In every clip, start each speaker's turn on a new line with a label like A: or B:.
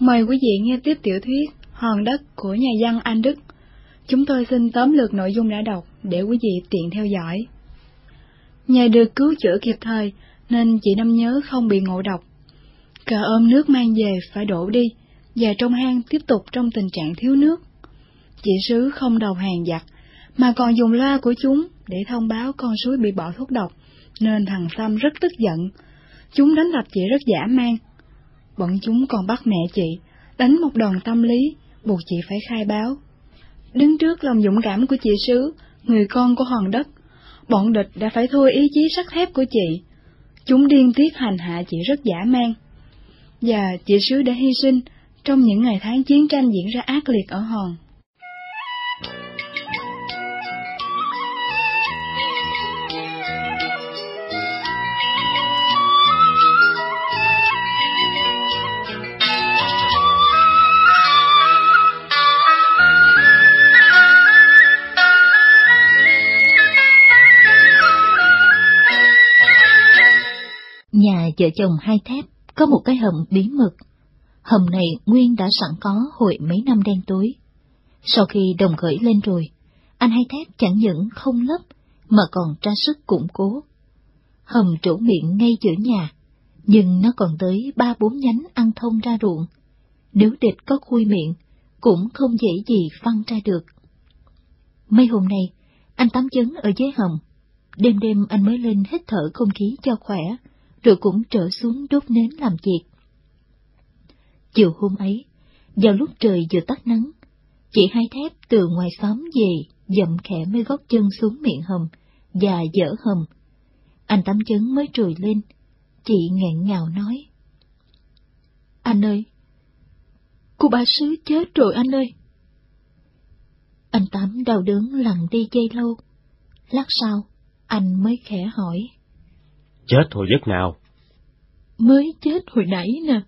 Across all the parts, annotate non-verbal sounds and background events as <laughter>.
A: Mời quý vị nghe tiếp tiểu thuyết Hòn đất của nhà văn Anh Đức. Chúng tôi xin tóm lược nội dung đã đọc để quý vị tiện theo dõi. Nhờ được cứu chữa kịp thời nên chị Năm nhớ không bị ngộ độc. Cờ ôm nước mang về phải đổ đi, và trong hang tiếp tục trong tình trạng thiếu nước. Chị Sứ không đầu hàng giặc, mà còn dùng loa của chúng để thông báo con suối bị bỏ thuốc độc, nên thằng Sam rất tức giận. Chúng đánh đập chị rất giả man. Bọn chúng còn bắt mẹ chị, đánh một đòn tâm lý, buộc chị phải khai báo. Đứng trước lòng dũng cảm của chị Sứ, người con của hòn đất, bọn địch đã phải thua ý chí sắt thép của chị. Chúng điên tiết hành hạ chị rất giả man. Và chị Sứ đã hy sinh trong những ngày tháng chiến tranh diễn ra ác liệt ở Hòn.
B: Nhà vợ chồng hai thép có một cái hầm bí mật. Hầm này Nguyên đã sẵn có hồi mấy năm đen tối. Sau khi đồng khởi lên rồi, anh hai thép chẳng những không lấp mà còn tra sức củng cố. Hầm trổ miệng ngay giữa nhà, nhưng nó còn tới ba bốn nhánh ăn thông ra ruộng. Nếu địch có khui miệng, cũng không dễ gì phân ra được. Mấy hôm nay, anh tắm chấn ở dưới hầm. Đêm đêm anh mới lên hít thở không khí cho khỏe, rồi cũng trở xuống đốt nến làm việc. Chiều hôm ấy, vào lúc trời vừa tắt nắng, chị hai thép từ ngoài xóm về, dậm khẽ mấy gót chân xuống miệng hầm, và dở hầm. Anh tắm chấn mới trồi lên, chị nghẹn ngào nói. Anh ơi, cô ba sứ chết rồi anh ơi. Anh Tám đau đớn lặng đi dây lâu. Lát sau, anh mới khẽ hỏi.
C: Chết hồi giấc nào?
B: Mới chết hồi nãy nè.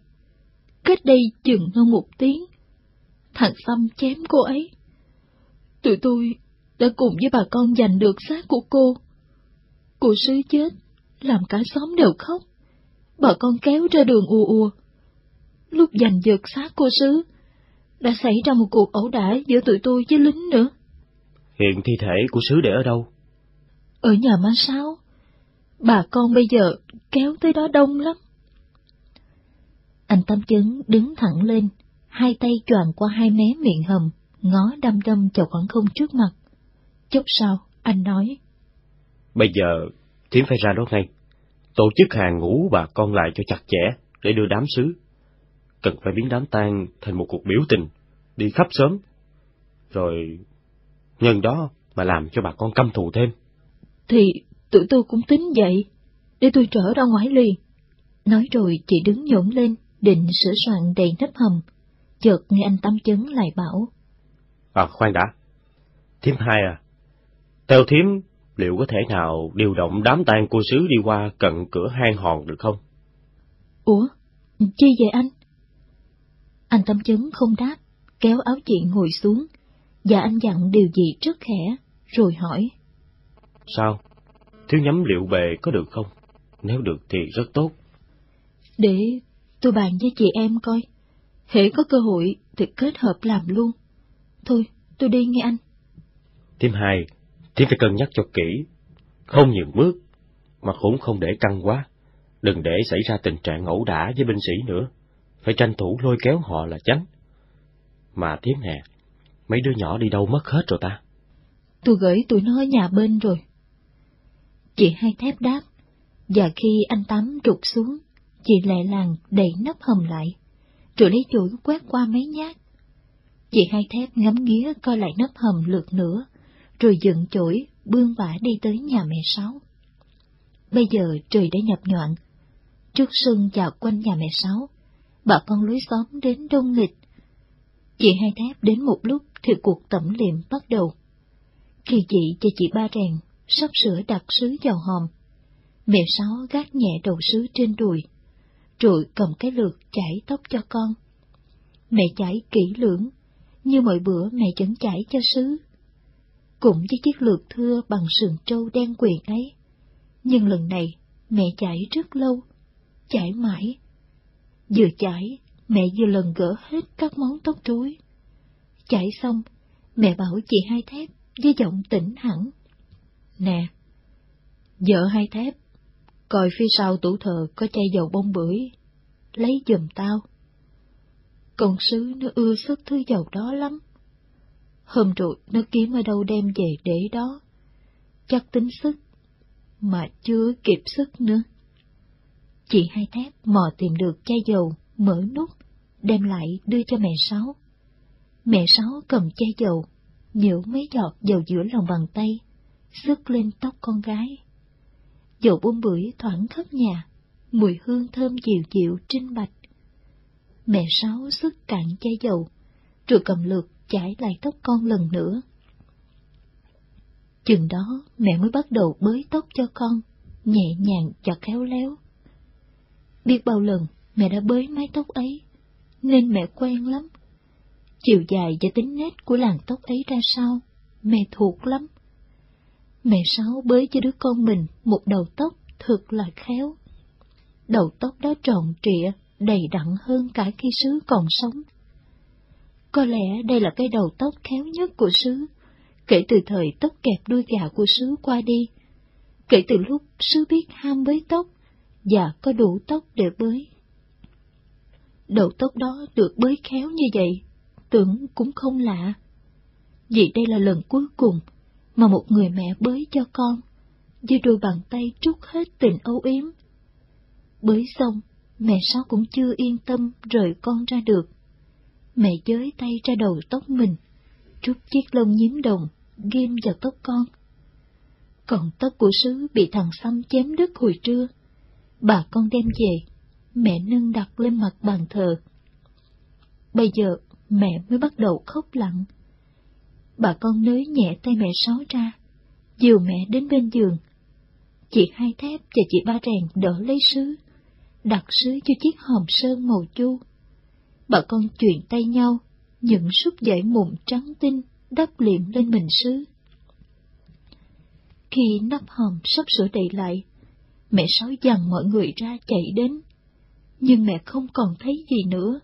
B: Cách đây chừng hơn một tiếng. Thằng Xăm chém cô ấy. Tụi tôi đã cùng với bà con giành được xác của cô. Cô sứ chết, làm cả xóm đều khóc. Bà con kéo ra đường ùa ùa. Lúc giành giật xác cô sứ, đã xảy ra một cuộc ẩu đả giữa tụi tôi với lính nữa.
C: Hiện thi thể của sứ để ở đâu?
B: Ở nhà má sáu. Bà con bây giờ kéo tới đó đông lắm. Anh Tâm Chấn đứng thẳng lên, hai tay choàng qua hai mé miệng hầm, ngó đăm đăm vào khoảng không trước mặt. Chút sau, anh nói.
C: Bây giờ, Thiếm phải ra đó ngay. Tổ chức hàng ngũ bà con lại cho chặt chẽ, để đưa đám sứ. Cần phải biến đám tang thành một cuộc biểu tình, đi khắp sớm. Rồi, nhân đó mà làm cho bà con căm thù thêm.
B: Thì tụi tôi cũng tính vậy, để tôi trở ra ngoài liền. Nói rồi chị đứng nhổn lên, định sửa soạn đầy nắp hầm. Chợt nghe anh Tâm Chấn lại bảo.
C: À, khoan đã. Thiếm hai à. Theo thiếm, liệu có thể nào điều động đám tang cô sứ đi qua cận cửa hang hòn được không?
B: Ủa, chi vậy anh? Anh Tâm Chấn không đáp, kéo áo chị ngồi xuống, và anh dặn điều gì rất khẽ, rồi hỏi.
C: Sao? Thiếu nhắm liệu bề có được không? Nếu được thì rất tốt.
B: Để tôi bàn với chị em coi. Hễ có cơ hội thì kết hợp làm luôn. Thôi, tôi đi nghe anh.
C: Thêm hai, Thiếm phải cân nhắc cho kỹ. Không nhiều bước, mà cũng không để căng quá. Đừng để xảy ra tình trạng ẩu đả với binh sĩ nữa. Phải tranh thủ lôi kéo họ là tránh. Mà Thiếm nè, mấy đứa nhỏ đi đâu mất hết rồi ta?
B: Tôi gửi tụi nó ở nhà bên rồi. Chị hai thép đáp, và khi anh Tám rụt xuống, chị lẹ làng đẩy nắp hầm lại, rồi lấy chuỗi quét qua mấy nhát. Chị hai thép ngắm nghía coi lại nắp hầm lượt nữa, rồi dựng chổi, bươn vả đi tới nhà mẹ Sáu. Bây giờ trời đã nhập nhoạn, trước sân dạo quanh nhà mẹ Sáu, bà con lối xóm đến đông nghịch. Chị hai thép đến một lúc thì cuộc tẩm liệm bắt đầu. Khi chị cho chị ba rèn sắp sửa đặt sứ vào hòm. Mẹ Sáu gác nhẹ đầu sứ trên đùi, rồi cầm cái lược chải tóc cho con. Mẹ chải kỹ lưỡng, như mọi bữa mẹ vẫn chải cho sứ. Cũng với chiếc lược thưa bằng sườn trâu đen quyền ấy. Nhưng lần này, mẹ chải rất lâu, chải mãi. Vừa chải, mẹ vừa lần gỡ hết các món tóc rối. Chải xong, mẹ bảo chị hai thép với giọng tỉnh hẳn. Nè, vợ hai thép, coi phía sau tủ thờ có chai dầu bông bưởi, lấy giùm tao. công sứ nó ưa sức thứ dầu đó lắm. Hôm rồi nó kiếm ở đâu đem về để đó. Chắc tính sức, mà chưa kịp sức nữa. Chị hai thép mò tìm được chai dầu, mở nút, đem lại đưa cho mẹ Sáu. Mẹ Sáu cầm chai dầu, nhử mấy giọt dầu giữa lòng bàn tay, sức lên tóc con gái. Dầu bông bưởi thoảng khắp nhà, mùi hương thơm dịu dịu trinh bạch. Mẹ Sáu sức cạn chai dầu, rồi cầm lượt chải lại tóc con lần nữa. Chừng đó mẹ mới bắt đầu bới tóc cho con, nhẹ nhàng và khéo léo. Biết bao lần mẹ đã bới mái tóc ấy, nên mẹ quen lắm. Chiều dài và tính nét của làn tóc ấy ra sao, mẹ thuộc lắm. Mẹ Sáu bới cho đứa con mình một đầu tóc thật là khéo. Đầu tóc đó tròn trịa, đầy đặn hơn cả khi sứ còn sống. Có lẽ đây là cái đầu tóc khéo nhất của sứ, kể từ thời tóc kẹp đuôi gà của sứ qua đi. Kể từ lúc sứ biết ham bới tóc, và có đủ tóc để bới. Đầu tóc đó được bới khéo như vậy, tưởng cũng không lạ. Vì đây là lần cuối cùng mà một người mẹ bới cho con, với đôi bàn tay trút hết tình âu yếm. Bới xong, mẹ sao cũng chưa yên tâm rời con ra được. Mẹ giới tay ra đầu tóc mình, trút chiếc lông nhím đồng, ghim vào tóc con. Còn tóc của sứ bị thằng xăm chém đứt hồi trưa, bà con đem về, mẹ nâng đặt lên mặt bàn thờ. Bây giờ mẹ mới bắt đầu khóc lặng. Bà con nới nhẹ tay mẹ sáu ra, dìu mẹ đến bên giường. Chị hai thép và chị ba rèn đỡ lấy sứ, đặt sứ cho chiếc hòm sơn màu chu. Bà con chuyển tay nhau, những súp giải mụn trắng tinh đắp liệm lên mình sứ. Khi nắp hòm sắp sửa đầy lại, Mẹ sáu dằn mọi người ra chạy đến, nhưng mẹ không còn thấy gì nữa.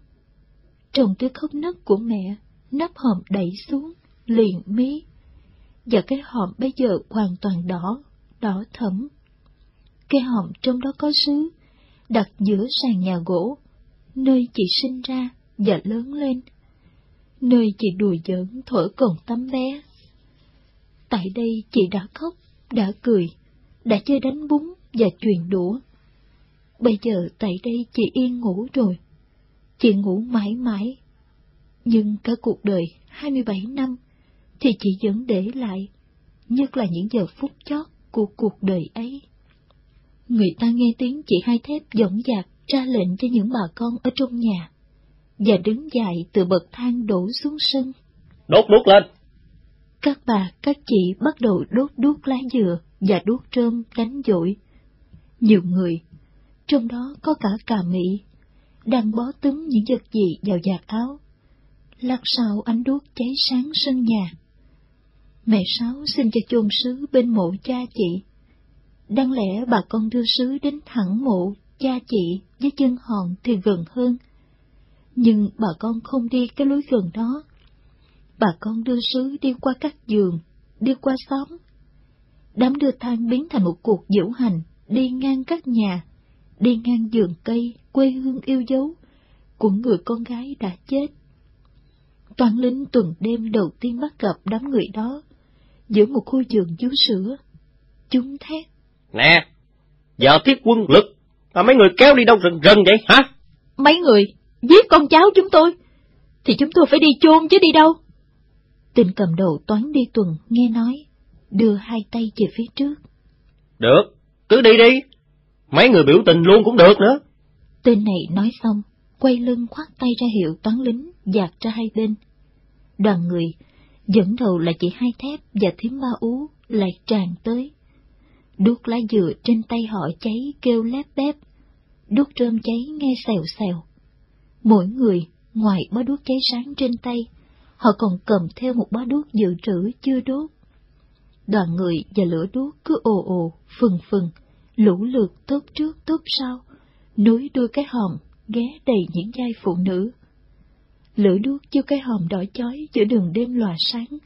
B: Trong tiếng khóc nấc của mẹ, nắp hòm đẩy xuống, liền mí, và cái hòm bây giờ hoàn toàn đỏ, đỏ thẫm. Cái hòm trong đó có sứ, đặt giữa sàn nhà gỗ, nơi chị sinh ra và lớn lên, nơi chị đùa giỡn thổi còn tắm bé. Tại đây chị đã khóc, đã cười, đã chơi đánh bún, và truyền đũa. Bây giờ tại đây chị yên ngủ rồi. Chị ngủ mãi mãi. Nhưng cả cuộc đời 27 năm thì chị vẫn để lại, nhất là những giờ phút chót của cuộc đời ấy. Người ta nghe tiếng chị hai thép dõng dạc ra lệnh cho những bà con ở trong nhà, và đứng dậy từ bậc thang đổ xuống sân.
C: Đốt đuốc lên!
B: Các bà, các chị bắt đầu đốt đuốc lá dừa và đuốc trơm đánh dội nhiều người, trong đó có cả cà mỹ, đang bó túm những vật gì vào giặt áo. Lát sau ánh đuốc cháy sáng sân nhà. Mẹ Sáu xin cho chôn sứ bên mộ cha chị. Đáng lẽ bà con đưa sứ đến thẳng mộ cha chị với chân hòn thì gần hơn. Nhưng bà con không đi cái lối gần đó. Bà con đưa sứ đi qua các giường, đi qua xóm. Đám đưa than biến thành một cuộc diễu hành đi ngang các nhà, đi ngang vườn cây, quê hương yêu dấu của người con gái đã chết. Toàn lính tuần đêm đầu tiên bắt gặp đám người đó, giữa một khu vườn vú sữa. Chúng thét.
C: Nè, giờ thiết quân lực, mà mấy người kéo đi đâu rần rần vậy hả?
B: Mấy người, giết con cháu chúng tôi, thì chúng tôi phải đi chôn chứ đi đâu. Tình cầm đầu toán đi tuần nghe nói, đưa hai tay về phía trước.
C: Được, cứ đi đi, mấy người biểu tình luôn cũng được nữa.
B: Tên này nói xong, quay lưng khoát tay ra hiệu toán lính, dạt ra hai bên. Đoàn người, dẫn đầu là chị hai thép và thím ba ú, lại tràn tới. Đuốc lá dừa trên tay họ cháy kêu lép bép, đuốc rơm cháy nghe xèo xèo. Mỗi người, ngoài bó đuốc cháy sáng trên tay, họ còn cầm theo một bó đuốc dự trữ chưa đốt đoàn người và lửa đuốc cứ ồ ồ, phừng phừng, lũ lượt tốt trước tốt sau, núi đôi cái hòm ghé đầy những giai phụ nữ. Lửa đuốc chiếu cái hòm đỏ chói giữa đường đêm lòa sáng.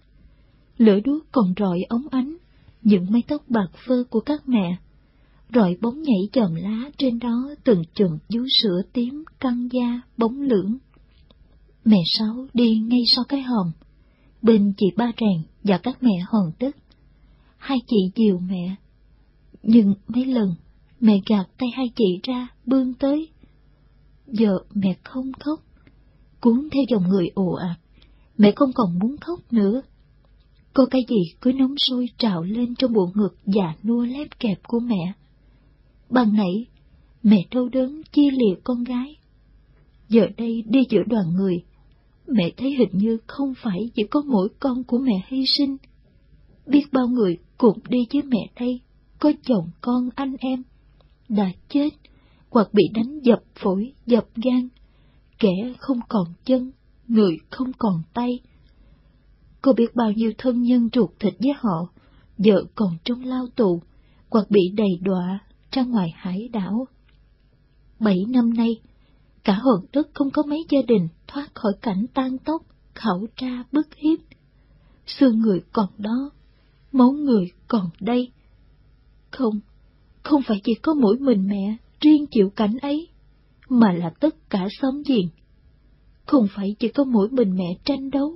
B: Lửa đuốc còn rọi ống ánh, những mái tóc bạc phơ của các mẹ, rọi bóng nhảy chòm lá trên đó từng chùm vú sữa tím, căng da, bóng lưỡng. Mẹ Sáu đi ngay sau cái hòm, bên chị Ba Rèn và các mẹ hòn tức. Hai chị dìu mẹ, nhưng mấy lần mẹ gạt tay hai chị ra, bươn tới. Giờ mẹ không khóc, cuốn theo dòng người ồ ạt, mẹ không còn muốn khóc nữa. Có cái gì cứ nóng sôi trào lên trong bộ ngực già nua lép kẹp của mẹ. Bằng nãy, mẹ đau đớn chia liệt con gái. Giờ đây đi giữa đoàn người, mẹ thấy hình như không phải chỉ có mỗi con của mẹ hy sinh. Biết bao người cùng đi với mẹ đây, có chồng con anh em, đã chết, hoặc bị đánh dập phổi, dập gan, kẻ không còn chân, người không còn tay. Cô biết bao nhiêu thân nhân ruột thịt với họ, vợ còn trong lao tù, hoặc bị đầy đọa ra ngoài hải đảo. Bảy năm nay, cả hồn đất không có mấy gia đình thoát khỏi cảnh tan tóc, khẩu tra bức hiếp. Xương người còn đó, máu người còn đây. Không, không phải chỉ có mỗi mình mẹ riêng chịu cảnh ấy, mà là tất cả xóm giềng. Không phải chỉ có mỗi mình mẹ tranh đấu,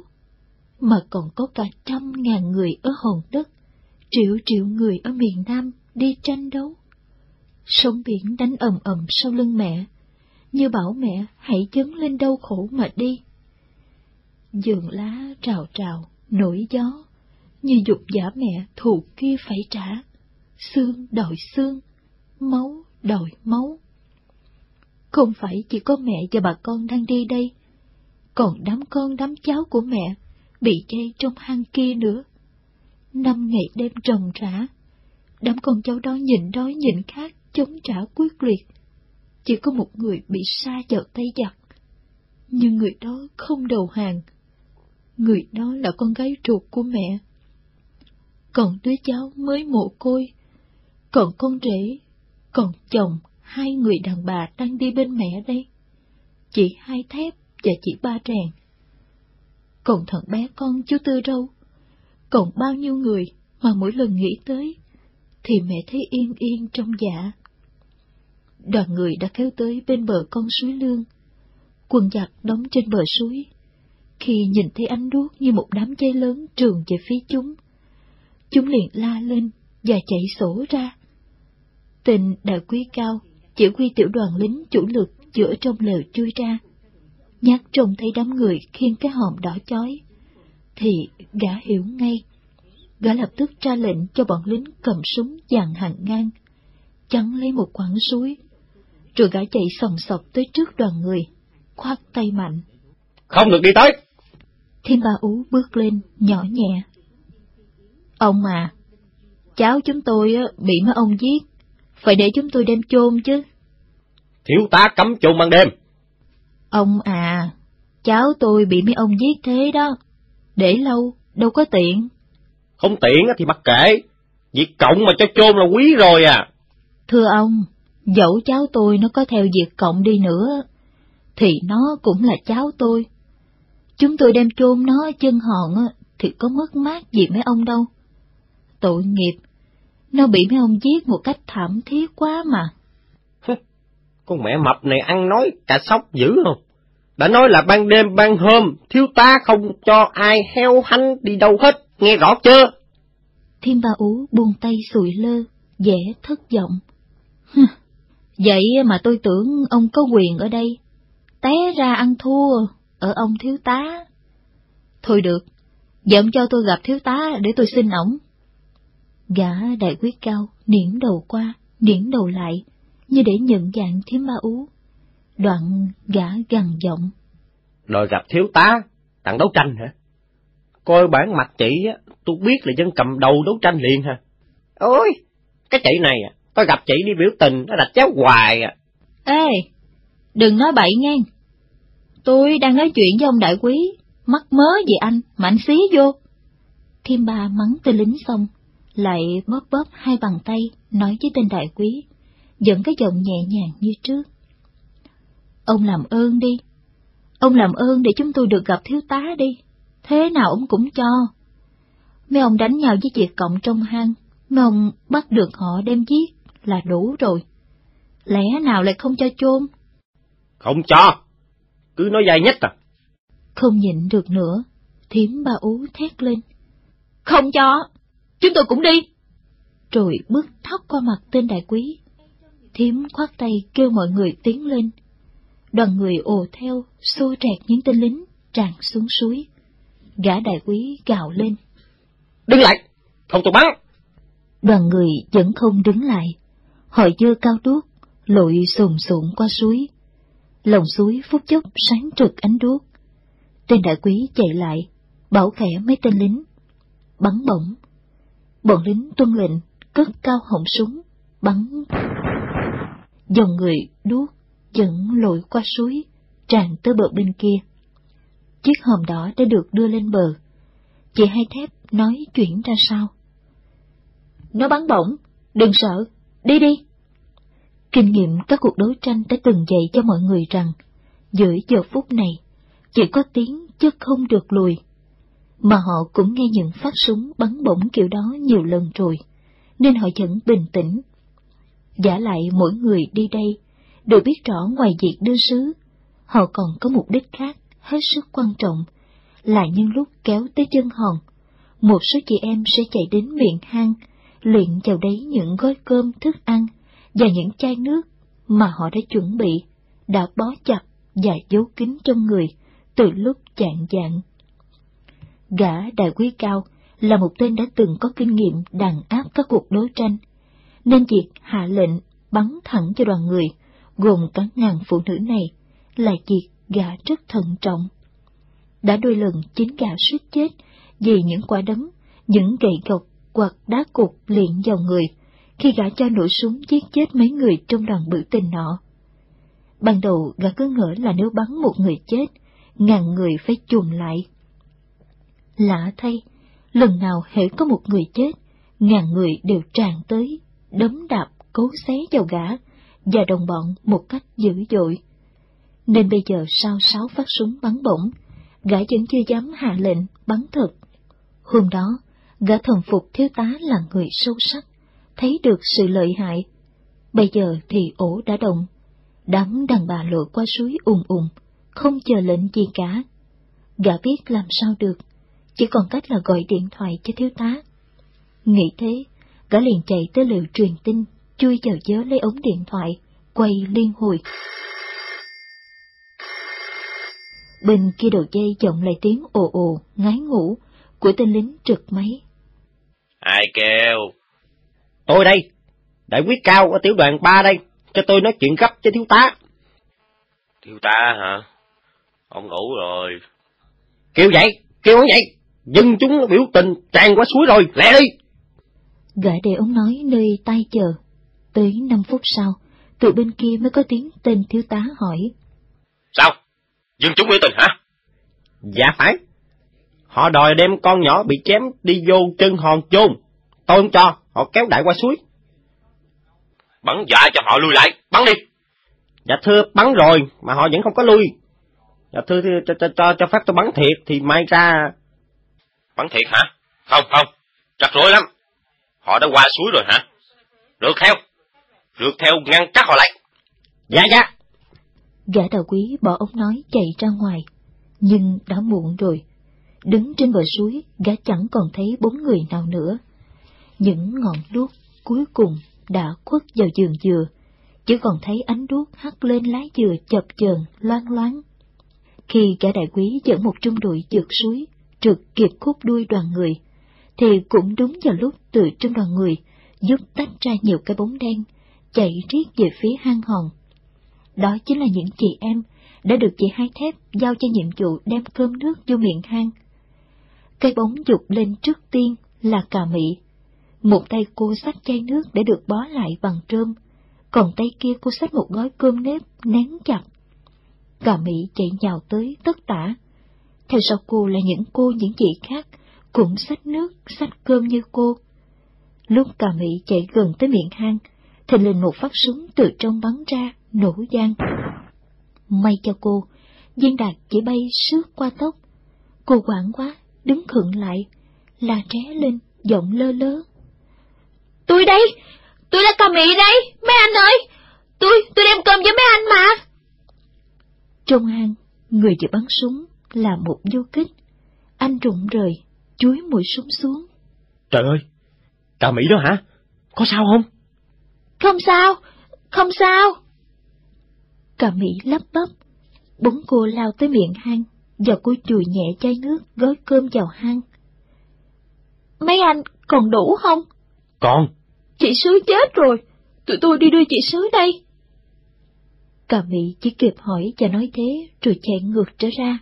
B: mà còn có cả trăm ngàn người ở hòn đất, triệu triệu người ở miền Nam đi tranh đấu. Sông biển đánh ầm ầm sau lưng mẹ, như bảo mẹ hãy chấn lên đau khổ mà đi. Dường lá trào trào, nổi gió, như dục giả mẹ thù kia phải trả, xương đòi xương, máu đòi máu. Không phải chỉ có mẹ và bà con đang đi đây, còn đám con đám cháu của mẹ bị dây trong hang kia nữa. Năm ngày đêm trồng rã, đám con cháu đó nhìn đói nhìn khát chống trả quyết liệt. Chỉ có một người bị xa vào tay giặc, nhưng người đó không đầu hàng. Người đó là con gái ruột của mẹ. Còn đứa cháu mới mồ côi, còn con rể, còn chồng, hai người đàn bà đang đi bên mẹ đây. Chị hai thép và chị ba tràng. Còn thằng bé con chú Tư Râu. Còn bao nhiêu người mà mỗi lần nghĩ tới, thì mẹ thấy yên yên trong dạ. Đoàn người đã kéo tới bên bờ con suối lương. quần giặc đóng trên bờ suối. Khi nhìn thấy ánh đuốc như một đám cháy lớn trường về phía chúng, chúng liền la lên và chạy sổ ra. Tình đại quý cao, chỉ huy tiểu đoàn lính chủ lực giữa trong lều chui ra. Nhát trông thấy đám người khiêng cái hòm đỏ chói, thì gã hiểu ngay. Gã lập tức ra lệnh cho bọn lính cầm súng dàn hàng ngang, chắn lấy một quãng suối, rồi gã chạy sòng sọc tới trước đoàn người, khoát tay mạnh.
C: Không được đi tới!
B: Thiên ba ú bước lên, nhỏ nhẹ. Ông à, cháu chúng tôi bị mấy ông giết, phải để chúng tôi đem chôn chứ.
C: Thiếu tá cấm chôn ban đêm.
B: Ông à, cháu tôi bị mấy ông giết thế đó, để lâu, đâu có tiện.
C: Không tiện thì mặc kệ, việc cộng mà cho chôn là quý rồi à.
B: Thưa ông, dẫu cháu tôi nó có theo việc cộng đi nữa, thì nó cũng là cháu tôi. Chúng tôi đem chôn nó chân hòn thì có mất mát gì mấy ông đâu. Tội nghiệp, nó bị mấy ông giết một cách thảm thiết quá mà.
C: Con mẹ mập này ăn nói cả sóc dữ không? Đã nói là ban đêm ban hôm, thiếu tá không cho ai heo hanh đi đâu hết, nghe rõ chưa?
B: Thiên ba ú buông tay sùi lơ, vẻ thất vọng. Vậy mà tôi tưởng ông có quyền ở đây, té ra ăn thua ở ông thiếu tá. Thôi được, dậm cho tôi gặp thiếu tá để tôi xin ổng. Gã đại quyết cao, niễn đầu qua, niễn đầu lại, như để nhận dạng thiếm ma ú. Đoạn gã gằn giọng.
C: Đòi gặp thiếu tá, tặng đấu tranh hả? Coi bản mặt chị á, tôi biết là dân cầm đầu đấu tranh liền hả? Ôi, cái chị này à, tôi gặp chị đi biểu tình, nó đặt chéo hoài à.
B: Ê, đừng nói bậy nghe. Tôi đang nói chuyện với ông đại quý, mắc mớ gì anh, mạnh xí vô. Thiên ba mắng tên lính xong, lại bóp bóp hai bàn tay, nói với tên đại quý, dẫn cái giọng nhẹ nhàng như trước. Ông làm ơn đi. Ông làm ơn để chúng tôi được gặp thiếu tá đi. Thế nào ông cũng cho. Mấy ông đánh nhau với Việt Cộng trong hang, mấy ông bắt được họ đem giết là đủ rồi. Lẽ nào lại không cho chôn?
C: Không cho! Cứ nói dài nhất à.
B: Không nhịn được nữa, thiếm ba ú thét lên. Không cho! Chúng tôi cũng đi! Rồi bước thóc qua mặt tên đại quý. Thiếm khoát tay kêu mọi người tiến lên. Đoàn người ồ theo, xô trẹt những tên lính, tràn xuống suối. Gã đại quý gào lên.
C: Đứng lại! Không tôi bắn!
B: Đoàn người vẫn không đứng lại. Họ dơ cao đuốc, lội sồn sộn qua suối. Lòng suối phút chốc sáng trực ánh đuốc. Tên đại quý chạy lại, bảo khẽ mấy tên lính. Bắn bổng. Bọn lính tuân lệnh, cất cao họng súng, bắn. Dòng người đuốc dẫn lội qua suối, tràn tới bờ bên kia. Chiếc hòm đỏ đã được đưa lên bờ. Chị hai thép nói chuyển ra sao. Nó bắn bổng, đừng sợ, đi đi. Kinh nghiệm các cuộc đấu tranh đã từng dạy cho mọi người rằng, giữa giờ phút này, chỉ có tiếng chứ không được lùi. Mà họ cũng nghe những phát súng bắn bổng kiểu đó nhiều lần rồi, nên họ vẫn bình tĩnh. Giả lại mỗi người đi đây, đều biết rõ ngoài việc đưa sứ, họ còn có mục đích khác hết sức quan trọng, là nhân lúc kéo tới chân hòn, một số chị em sẽ chạy đến miệng hang, luyện vào đấy những gói cơm thức ăn và những chai nước mà họ đã chuẩn bị, đã bó chặt và giấu kín trong người từ lúc chạng dạng. Gã đại quý cao là một tên đã từng có kinh nghiệm đàn áp các cuộc đấu tranh, nên việc hạ lệnh bắn thẳng cho đoàn người, gồm cả ngàn phụ nữ này, là việc gã rất thận trọng. Đã đôi lần chính gã suýt chết vì những quả đấm, những gậy gộc hoặc đá cục liền vào người, khi gã cho nổ súng giết chết mấy người trong đoàn biểu tình nọ. Ban đầu gã cứ ngỡ là nếu bắn một người chết, ngàn người phải chùm lại. Lạ thay, lần nào hễ có một người chết, ngàn người đều tràn tới, đấm đạp, cố xé vào gã và đồng bọn một cách dữ dội. Nên bây giờ sau sáu phát súng bắn bổng, gã vẫn chưa dám hạ lệnh bắn thật. Hôm đó, gã thần phục thiếu tá là người sâu sắc, thấy được sự lợi hại. Bây giờ thì ổ đã động, đám đàn bà lội qua suối ùn ùn, không chờ lệnh gì cả. Gã biết làm sao được, chỉ còn cách là gọi điện thoại cho thiếu tá. Nghĩ thế, gã liền chạy tới liệu truyền tin, chui vào giớ lấy ống điện thoại, quay liên hồi. Bên kia đầu dây vọng lại tiếng ồ ồ, ngái ngủ, của tên lính trực máy.
C: Ai kêu? Tôi đây, đại quý cao ở tiểu đoàn ba đây, cho tôi nói chuyện gấp cho thiếu tá. Thiếu tá hả? Ông ngủ rồi. Kêu vậy, kêu vậy, dân chúng biểu tình tràn qua suối rồi, lẹ đi.
B: Gã để ông nói nơi tay chờ. Tới năm phút sau, từ bên kia mới có tiếng tên thiếu tá hỏi.
C: Sao? dân chúng biểu tình hả? Dạ phải. Họ đòi đem con nhỏ bị chém đi vô chân hòn chôn. Tôi không cho, họ kéo đại qua suối. Bắn dọa cho họ lui lại, bắn đi. Dạ thưa, bắn rồi, mà họ vẫn không có lui. Dạ thưa, thưa cho, cho, cho, cho phép tôi bắn thiệt, thì may ra... Bắn thiệt hả? Không, không, rắc rối lắm. Họ đã qua suối rồi hả? Được theo, được theo ngăn chắc họ lại. Dạ, dạ.
B: Gã đào quý bỏ ống nói chạy ra ngoài, nhưng đã muộn rồi. Đứng trên bờ suối, gã chẳng còn thấy bốn người nào nữa. Những ngọn đuốc cuối cùng đã khuất vào giường dừa, chỉ còn thấy ánh đuốc hắt lên lá dừa chập chờn loang loáng. Khi gã đại quý dẫn một trung đội vượt suối, trượt kịp khúc đuôi đoàn người, thì cũng đúng vào lúc từ trong đoàn người giúp tách ra nhiều cái bóng đen, chạy riết về phía hang hòn đó chính là những chị em đã được chị hai thép giao cho nhiệm vụ đem cơm nước vô miệng hang. Cây bóng dục lên trước tiên là cà mị. Một tay cô xách chai nước để được bó lại bằng trơm, còn tay kia cô xách một gói cơm nếp nén chặt. Cà mị chạy nhào tới tất tả. Theo sau cô là những cô những chị khác, cũng xách nước, xách cơm như cô. Lúc cà mị chạy gần tới miệng hang, thình lình một phát súng từ trong bắn ra, nổ gian. May cho cô, viên đạt chỉ bay sướt qua tóc. Cô quảng quá, đứng khựng lại, la tré lên, giọng lơ lớ. Tôi đây! Tôi là cà mị đây! Mấy anh ơi! Tôi, tôi đem cơm cho mấy anh mà! Trong hang, người vừa bắn súng là một du kích. Anh rụng rời, chuối mũi súng xuống.
C: Trời ơi! Cà Mỹ đó hả? Có sao không?
B: Không sao, không sao. Cà Mỹ lắp bắp, bốn cô lao tới miệng hang, và cô chùi nhẹ chai nước gói cơm vào hang. Mấy anh còn đủ không?
C: Còn.
B: Chị Sứ chết rồi, tụi tôi đi đưa chị Sứ đây. Cà Mỹ chỉ kịp hỏi và nói thế rồi chạy ngược trở ra,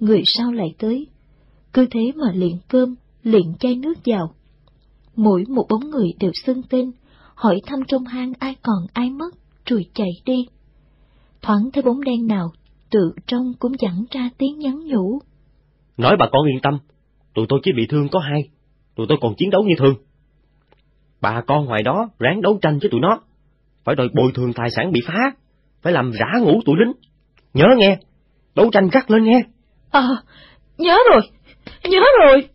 B: người sau lại tới. Cứ thế mà liền cơm, liền chai nước vào. Mỗi một bóng người đều xưng tên, hỏi thăm trong hang ai còn ai mất, rồi chạy đi. Thoáng thấy bóng đen nào, tự trong cũng dẫn ra tiếng nhắn nhủ.
C: Nói bà con yên tâm, tụi tôi chỉ bị thương có hai, tụi tôi còn chiến đấu như thường. Bà con ngoài đó ráng đấu tranh với tụi nó, phải đòi bồi thường tài sản bị phá, phải làm rã ngủ tụi lính. Nhớ nghe, đấu tranh gắt lên nghe.
B: Ờ, nhớ rồi, nhớ rồi.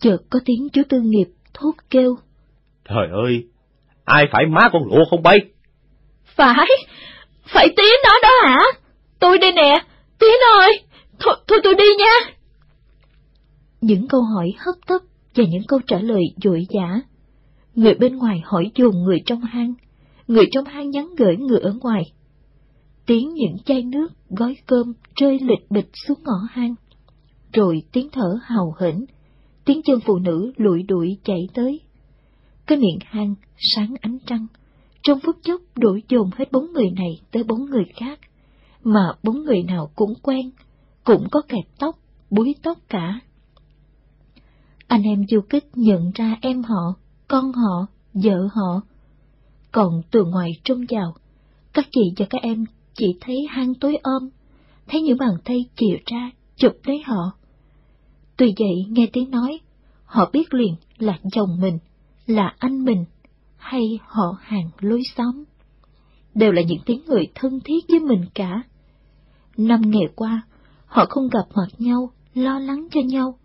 B: Chợt có tiếng chú Tư Nghiệp thốt kêu.
C: Trời ơi, ai phải má con lụa không bay?
B: Phải, phải tiếng nó đó hả? Tôi đây nè, tiếng ơi, thôi, thôi tôi đi nha. Những câu hỏi hấp tấp và những câu trả lời dội dã. Người bên ngoài hỏi dồn người trong hang, người trong hang nhắn gửi người ở ngoài. Tiếng những chai nước, gói cơm rơi lịch bịch xuống ngõ hang. Rồi tiếng thở hào hĩnh, tiếng chân phụ nữ lụi đuổi chạy tới. Cái miệng hang sáng ánh trăng, trong phút chốc đuổi dồn hết bốn người này tới bốn người khác, mà bốn người nào cũng quen, cũng có kẹp tóc, búi tóc cả. Anh em du kích nhận ra em họ, con họ, vợ họ. Còn từ ngoài trông vào, các chị và các em chỉ thấy hang tối ôm, thấy những bàn tay chìa ra, chụp lấy họ. Tuy vậy nghe tiếng nói, họ biết liền là chồng mình, là anh mình, hay họ hàng lối xóm. Đều là những tiếng người thân thiết với mình cả. Năm ngày qua, họ không gặp mặt nhau, lo lắng cho nhau.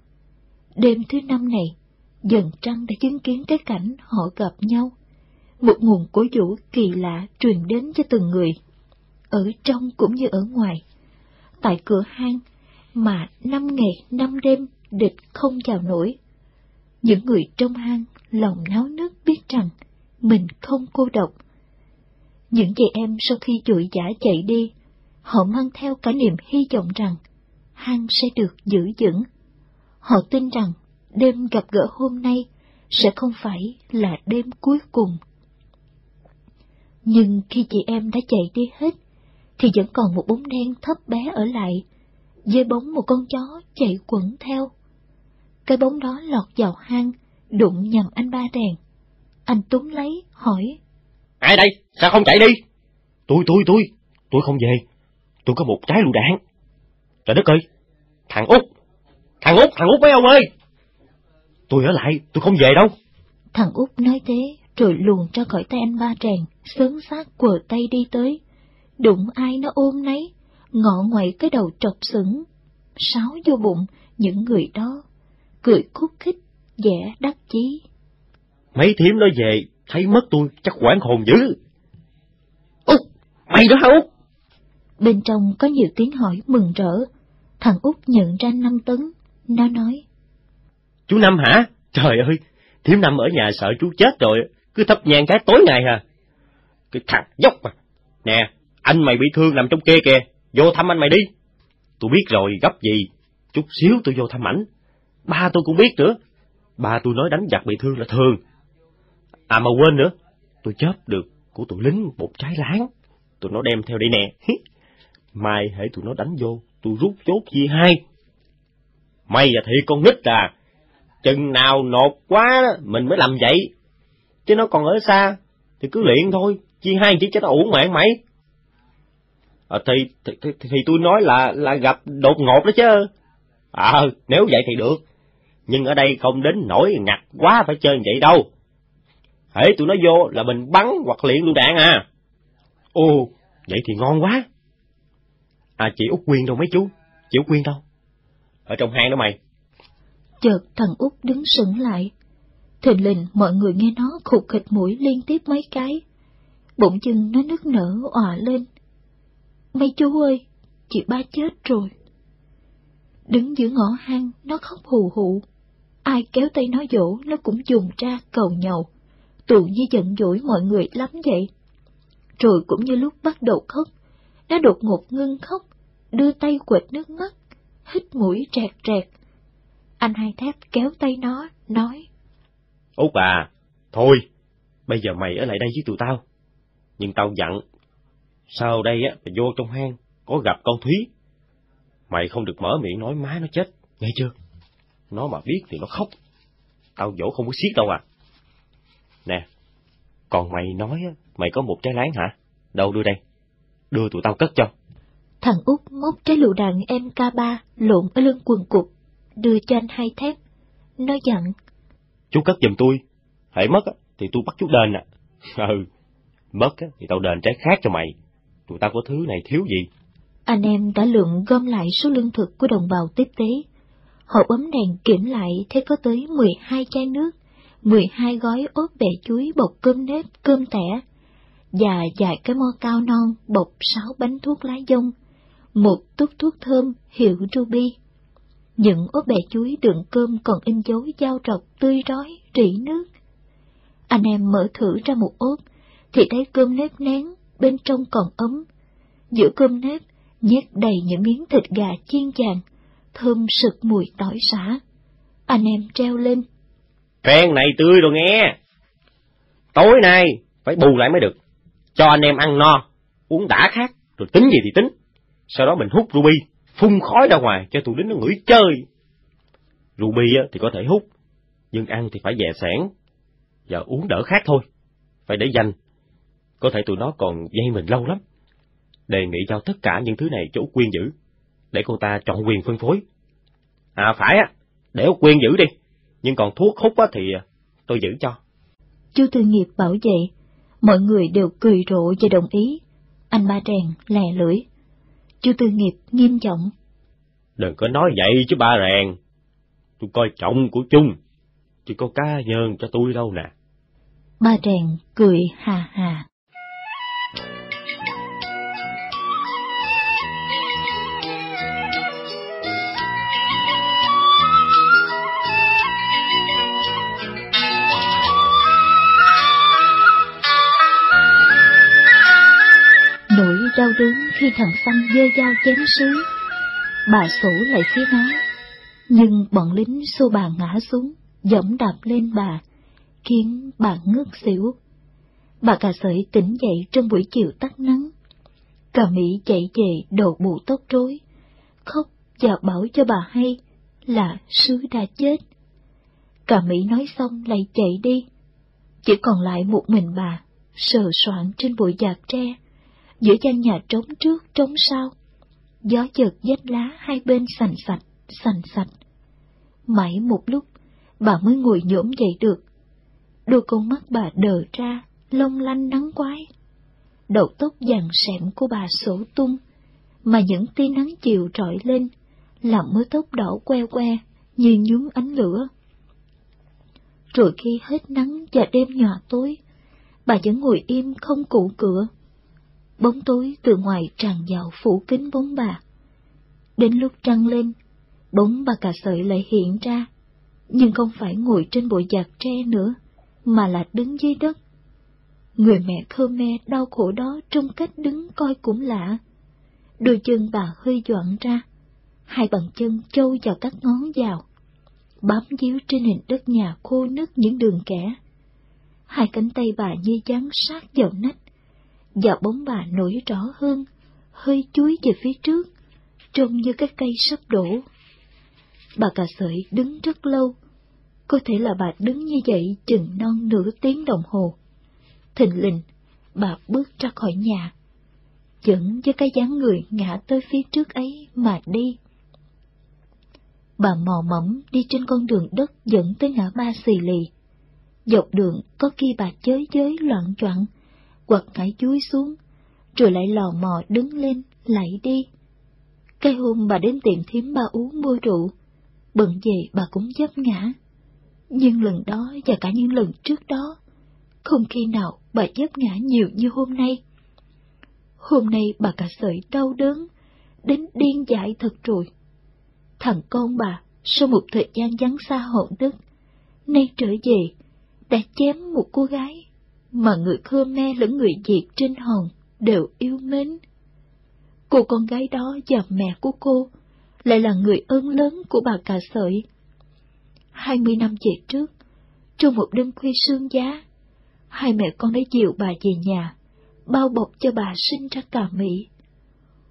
B: Đêm thứ năm này, dần trăng đã chứng kiến cái cảnh họ gặp nhau. Một nguồn cổ vũ kỳ lạ truyền đến cho từng người, ở trong cũng như ở ngoài. Tại cửa hang, mà năm ngày năm đêm địch không vào nổi. Những người trong hang lòng náo nức biết rằng mình không cô độc. Những chị em sau khi chuỗi giả chạy đi, họ mang theo cả niềm hy vọng rằng hang sẽ được giữ vững. Họ tin rằng đêm gặp gỡ hôm nay sẽ không phải là đêm cuối cùng. Nhưng khi chị em đã chạy đi hết, thì vẫn còn một bóng đen thấp bé ở lại, với bóng một con chó chạy quẩn theo. Cái bóng đó lọt vào hang, đụng nhầm anh ba đèn. Anh túm lấy, hỏi.
C: Ai đây? Sao không chạy đi? Tôi, tôi, tôi, tôi không về. Tôi có một trái lựu đạn. Trời đất ơi! Thằng Út! Thằng Út, thằng Út mấy ông ơi! Tôi ở lại, tôi không về đâu.
B: Thằng Út nói thế, rồi luồn ra khỏi tay anh ba tràng, sớm sát quờ tay đi tới. Đụng ai nó ôm nấy, ngọ ngoại cái đầu trọc sững, sáo vô bụng những người đó, cười khúc khích, vẻ đắc chí.
C: Mấy thím nó về, thấy mất tôi, chắc quảng hồn dữ. Út, mày đó hả Út?
B: Bên trong có nhiều tiếng hỏi mừng rỡ, thằng Út nhận ra năm tấn, nó nói.
C: Chú Năm hả? Trời ơi, thím Năm ở nhà sợ chú chết rồi, cứ thắp nhang cái tối ngày hả? Cái thằng dốc mà. Nè, anh mày bị thương nằm trong kia kìa, vô thăm anh mày đi. Tôi biết rồi, gấp gì, chút xíu tôi vô thăm ảnh. Ba tôi cũng biết nữa, ba tôi nói đánh giặc bị thương là thường. À mà quên nữa, tôi chớp được của tụi lính một trái láng, tụi nó đem theo đây nè. Mai hãy tụi nó đánh vô, tôi rút chốt chia hai. Mày là thiệt con nít à, chừng nào nột quá mình mới làm vậy. Chứ nó còn ở xa, thì cứ luyện thôi, chia hai chỉ cho nó uổng mạng mày. À, thì, thì, thì, thì tôi nói là là gặp đột ngột đó chứ. À, nếu vậy thì được. Nhưng ở đây không đến nổi ngặt quá phải chơi vậy đâu. Hễ tụi nó vô là mình bắn hoặc liền luôn đạn à. Ồ, vậy thì ngon quá. À chị Út Quyên đâu mấy chú? Chị Út Quyên đâu? Ở trong hang đó mày.
B: Chợt thằng Út đứng sững lại. Thình lình mọi người nghe nó khục khịch mũi liên tiếp mấy cái. bụng chân nó nức nở òa lên. Mấy chú ơi, chị ba chết rồi. Đứng giữa ngõ hang, nó khóc hù hụ. Ai kéo tay nó dỗ, nó cũng dùng ra cầu nhậu, Tụ như giận dỗi mọi người lắm vậy. Rồi cũng như lúc bắt đầu khóc, nó đột ngột ngưng khóc, đưa tay quệt nước mắt, hít mũi trẹt trẹt. Anh hai thép kéo tay nó, nói.
C: Út à, thôi, bây giờ mày ở lại đây với tụi tao. Nhưng tao dặn, sau đây á, mày vô trong hang, có gặp con Thúy. Mày không được mở miệng nói má nó chết, nghe chưa? Nó mà biết thì nó khóc. Tao dỗ không có xiết đâu à. Nè, còn mày nói á, mày có một trái láng hả? Đâu đưa đây? Đưa tụi tao cất cho.
B: Thằng út móc trái lựu đạn MK3 lộn ở lưng quần cục, đưa cho anh hai thép. Nó dặn.
C: Chú cất giùm tôi. Hãy mất á, thì tôi bắt chú đền à. <laughs> ừ, mất á, thì tao đền trái khác cho mày. Tụi ta có thứ này thiếu gì?
B: Anh em đã lượng gom lại số lương thực của đồng bào tiếp tế. Họ bấm đèn kiểm lại thấy có tới 12 chai nước, 12 gói ốp bẹ chuối bọc cơm nếp, cơm tẻ, và vài cái mo cao non bọc sáu bánh thuốc lá dông, một tút thuốc thơm hiệu Ruby. Những ốp bẹ chuối đựng cơm còn in dấu dao trọc tươi rói, rỉ nước. Anh em mở thử ra một ốp, thì thấy cơm nếp nén, bên trong còn ấm. Giữa cơm nếp, nhét đầy những miếng thịt gà chiên vàng, thơm sực mùi tỏi xả. Anh em treo lên.
C: Phen này tươi rồi nghe. Tối nay phải bù lại mới được. Cho anh em ăn no, uống đã khác, rồi tính gì thì tính. Sau đó mình hút ruby, phun khói ra ngoài cho tụi lính nó ngửi chơi. Ruby thì có thể hút, nhưng ăn thì phải dè sẻn, và uống đỡ khác thôi. Phải để dành. Có thể tụi nó còn dây mình lâu lắm. Đề nghị giao tất cả những thứ này cho Quyên giữ, để cô ta chọn quyền phân phối. À phải á, để Út Quyên giữ đi, nhưng còn thuốc hút á thì tôi giữ cho.
B: Chú Tư Nghiệp bảo vậy, mọi người đều cười rộ và đồng ý. Anh ba rèn lè lưỡi. Chú Tư Nghiệp nghiêm giọng.
C: Đừng có nói vậy chứ ba rèn. Tôi coi trọng của chung, chứ có cá nhân cho tôi đâu nè.
B: Ba rèn cười hà hà. Đau đớn khi thằng xăm dơ dao chém sứ, bà sủ lại phía nó, nhưng bọn lính xô bà ngã xuống, dẫm đạp lên bà, khiến bà ngất xỉu. Bà cà sợi tỉnh dậy trong buổi chiều tắt nắng. Cà Mỹ chạy về đồ bụ tóc rối, khóc và bảo cho bà hay là sứ đã chết. Cà Mỹ nói xong lại chạy đi, chỉ còn lại một mình bà, sờ soạn trên bụi giạc tre, giữa gian nhà trống trước trống sau. Gió chợt vết lá hai bên sành sạch, sành sạch. Mãi một lúc, bà mới ngồi nhổm dậy được. Đôi con mắt bà đờ ra, long lanh nắng quái. Đầu tóc vàng sẹm của bà sổ tung, mà những tia nắng chiều trọi lên, làm mớ tóc đỏ que que như nhúm ánh lửa. Rồi khi hết nắng và đêm nhòa tối, bà vẫn ngồi im không cụ cửa. Bóng tối từ ngoài tràn vào phủ kính bóng bà. Đến lúc trăng lên, bóng bà cà sợi lại hiện ra, nhưng không phải ngồi trên bộ giạc tre nữa, mà là đứng dưới đất. Người mẹ Khmer đau khổ đó trong cách đứng coi cũng lạ. Đôi chân bà hơi doạn ra, hai bàn chân trâu vào các ngón vào, bám díu trên nền đất nhà khô nứt những đường kẻ. Hai cánh tay bà như dán sát vào nách, và bóng bà nổi rõ hơn, hơi chuối về phía trước, trông như cái cây sắp đổ. Bà cà sợi đứng rất lâu, có thể là bà đứng như vậy chừng non nửa tiếng đồng hồ. Thình lình, bà bước ra khỏi nhà, dẫn với cái dáng người ngã tới phía trước ấy mà đi. Bà mò mẫm đi trên con đường đất dẫn tới ngã ba xì lì. Dọc đường có khi bà chới chới loạn choạng, quật ngải chuối xuống, rồi lại lò mò đứng lên, lại đi. Cái hôm bà đến tiệm thím ba uống mua rượu, bận về bà cũng chấp ngã. Nhưng lần đó và cả những lần trước đó, không khi nào bà chấp ngã nhiều như hôm nay. Hôm nay bà cả sợi đau đớn, đến điên dại thật rồi. Thằng con bà, sau một thời gian vắng xa hậu đức, nay trở về, đã chém một cô gái mà người Khmer lẫn người Việt trên hòn đều yêu mến. Cô con gái đó và mẹ của cô lại là người ơn lớn của bà cà sợi. Hai mươi năm về trước, trong một đêm khuya sương giá, hai mẹ con đã dìu bà về nhà, bao bọc cho bà sinh ra cà mỹ.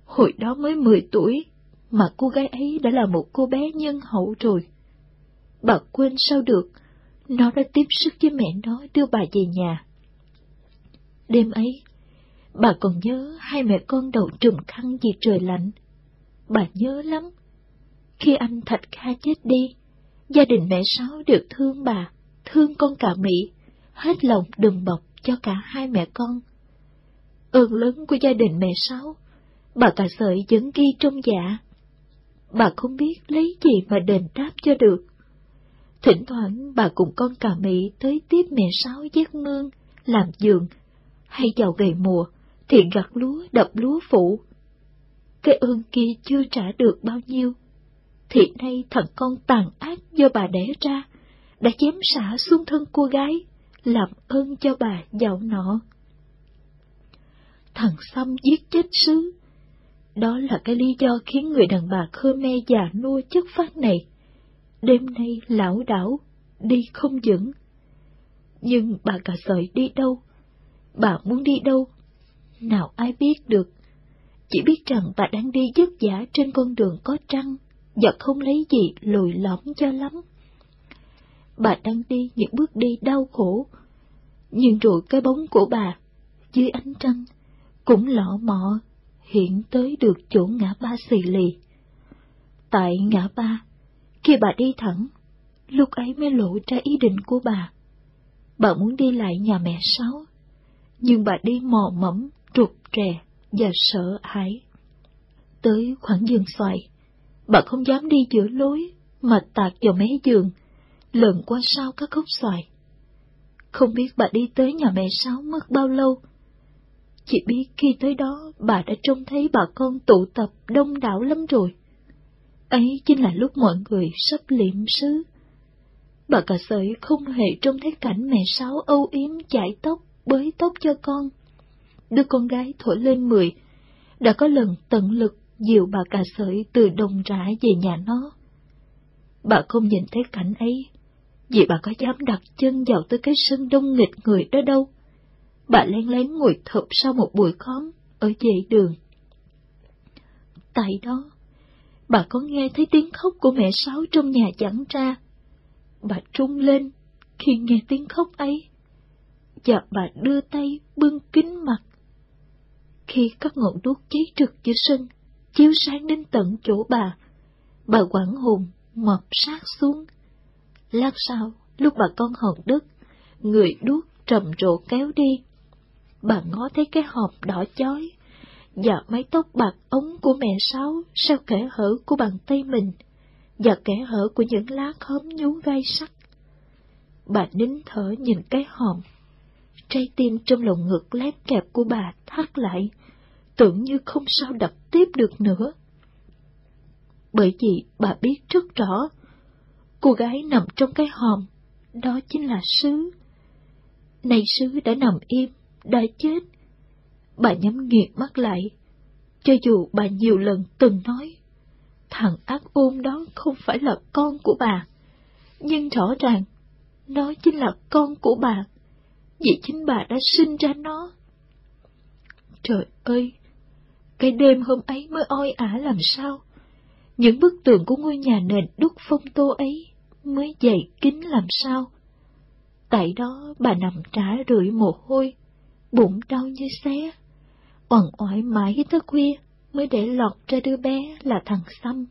B: Hồi đó mới mười tuổi, mà cô gái ấy đã là một cô bé nhân hậu rồi. Bà quên sao được, nó đã tiếp sức với mẹ nó đưa bà về nhà. Đêm ấy, bà còn nhớ hai mẹ con đầu trùm khăn vì trời lạnh. Bà nhớ lắm. Khi anh Thạch Kha chết đi, gia đình mẹ Sáu được thương bà, thương con cả Mỹ, hết lòng đùm bọc cho cả hai mẹ con. Ơn lớn của gia đình mẹ Sáu, bà cả sợi vẫn ghi trong dạ. Bà không biết lấy gì mà đền đáp cho được. Thỉnh thoảng bà cùng con cà mỹ tới tiếp mẹ Sáu giác mương, làm giường, hay vào ngày mùa thì gặt lúa đập lúa phụ. Cái ơn kia chưa trả được bao nhiêu, thì nay thằng con tàn ác do bà đẻ ra, đã chém xả xuống thân cô gái, làm ơn cho bà dạo nọ. Thằng Xăm giết chết sứ. Đó là cái lý do khiến người đàn bà Khmer già nua chất phát này. Đêm nay lão đảo, đi không vững. Nhưng bà cả sợi đi đâu? Bà muốn đi đâu? Nào ai biết được. Chỉ biết rằng bà đang đi dứt vả trên con đường có trăng, và không lấy gì lùi lõm cho lắm. Bà đang đi những bước đi đau khổ, nhưng rồi cái bóng của bà, dưới ánh trăng, cũng lọ mọ hiện tới được chỗ ngã ba xì lì. Tại ngã ba, khi bà đi thẳng, lúc ấy mới lộ ra ý định của bà. Bà muốn đi lại nhà mẹ Sáu, nhưng bà đi mò mẫm, trục trè và sợ hãi. Tới khoảng giường xoài, bà không dám đi giữa lối mà tạt vào mé giường, lần qua sau các gốc xoài. Không biết bà đi tới nhà mẹ Sáu mất bao lâu. Chỉ biết khi tới đó bà đã trông thấy bà con tụ tập đông đảo lắm rồi. Ấy chính là lúc mọi người sắp liệm sứ. Bà cả sợi không hề trông thấy cảnh mẹ Sáu âu yếm chải tóc, bới tóc cho con. Đứa con gái thổi lên mười, đã có lần tận lực dìu bà cà sợi từ đồng rã về nhà nó. Bà không nhìn thấy cảnh ấy, vì bà có dám đặt chân vào tới cái sân đông nghịch người đó đâu. Bà lén lén ngồi thụp sau một bụi khóm ở dãy đường. Tại đó, bà có nghe thấy tiếng khóc của mẹ Sáu trong nhà chẳng ra. Bà trung lên khi nghe tiếng khóc ấy, và bà đưa tay bưng kính mặt. Khi các ngọn đuốc cháy trực giữa sân, chiếu sáng đến tận chỗ bà, bà quảng hồn mập sát xuống. Lát sau, lúc bà con hòn đất, người đuốc trầm rộ kéo đi. Bà ngó thấy cái hộp đỏ chói, và mái tóc bạc ống của mẹ Sáu sau kẻ hở của bàn tay mình, và kẻ hở của những lá khóm nhú gai sắc. Bà nín thở nhìn cái hòm. Trái tim trong lồng ngực lép kẹp của bà thắt lại, tưởng như không sao đập tiếp được nữa. Bởi vì bà biết rất rõ, cô gái nằm trong cái hòm, đó chính là Sứ. Này Sứ đã nằm im, đã chết. Bà nhắm nghiệt mắt lại, cho dù bà nhiều lần từng nói, thằng ác ôn đó không phải là con của bà, nhưng rõ ràng, nó chính là con của bà, vì chính bà đã sinh ra nó. Trời ơi, cái đêm hôm ấy mới oi ả làm sao? Những bức tường của ngôi nhà nền đúc phong tô ấy mới dày kín làm sao? Tại đó bà nằm trả rượi mồ hôi, bụng đau như xé, oằn oải mãi tới khuya mới để lọt ra đứa bé là thằng Xăm.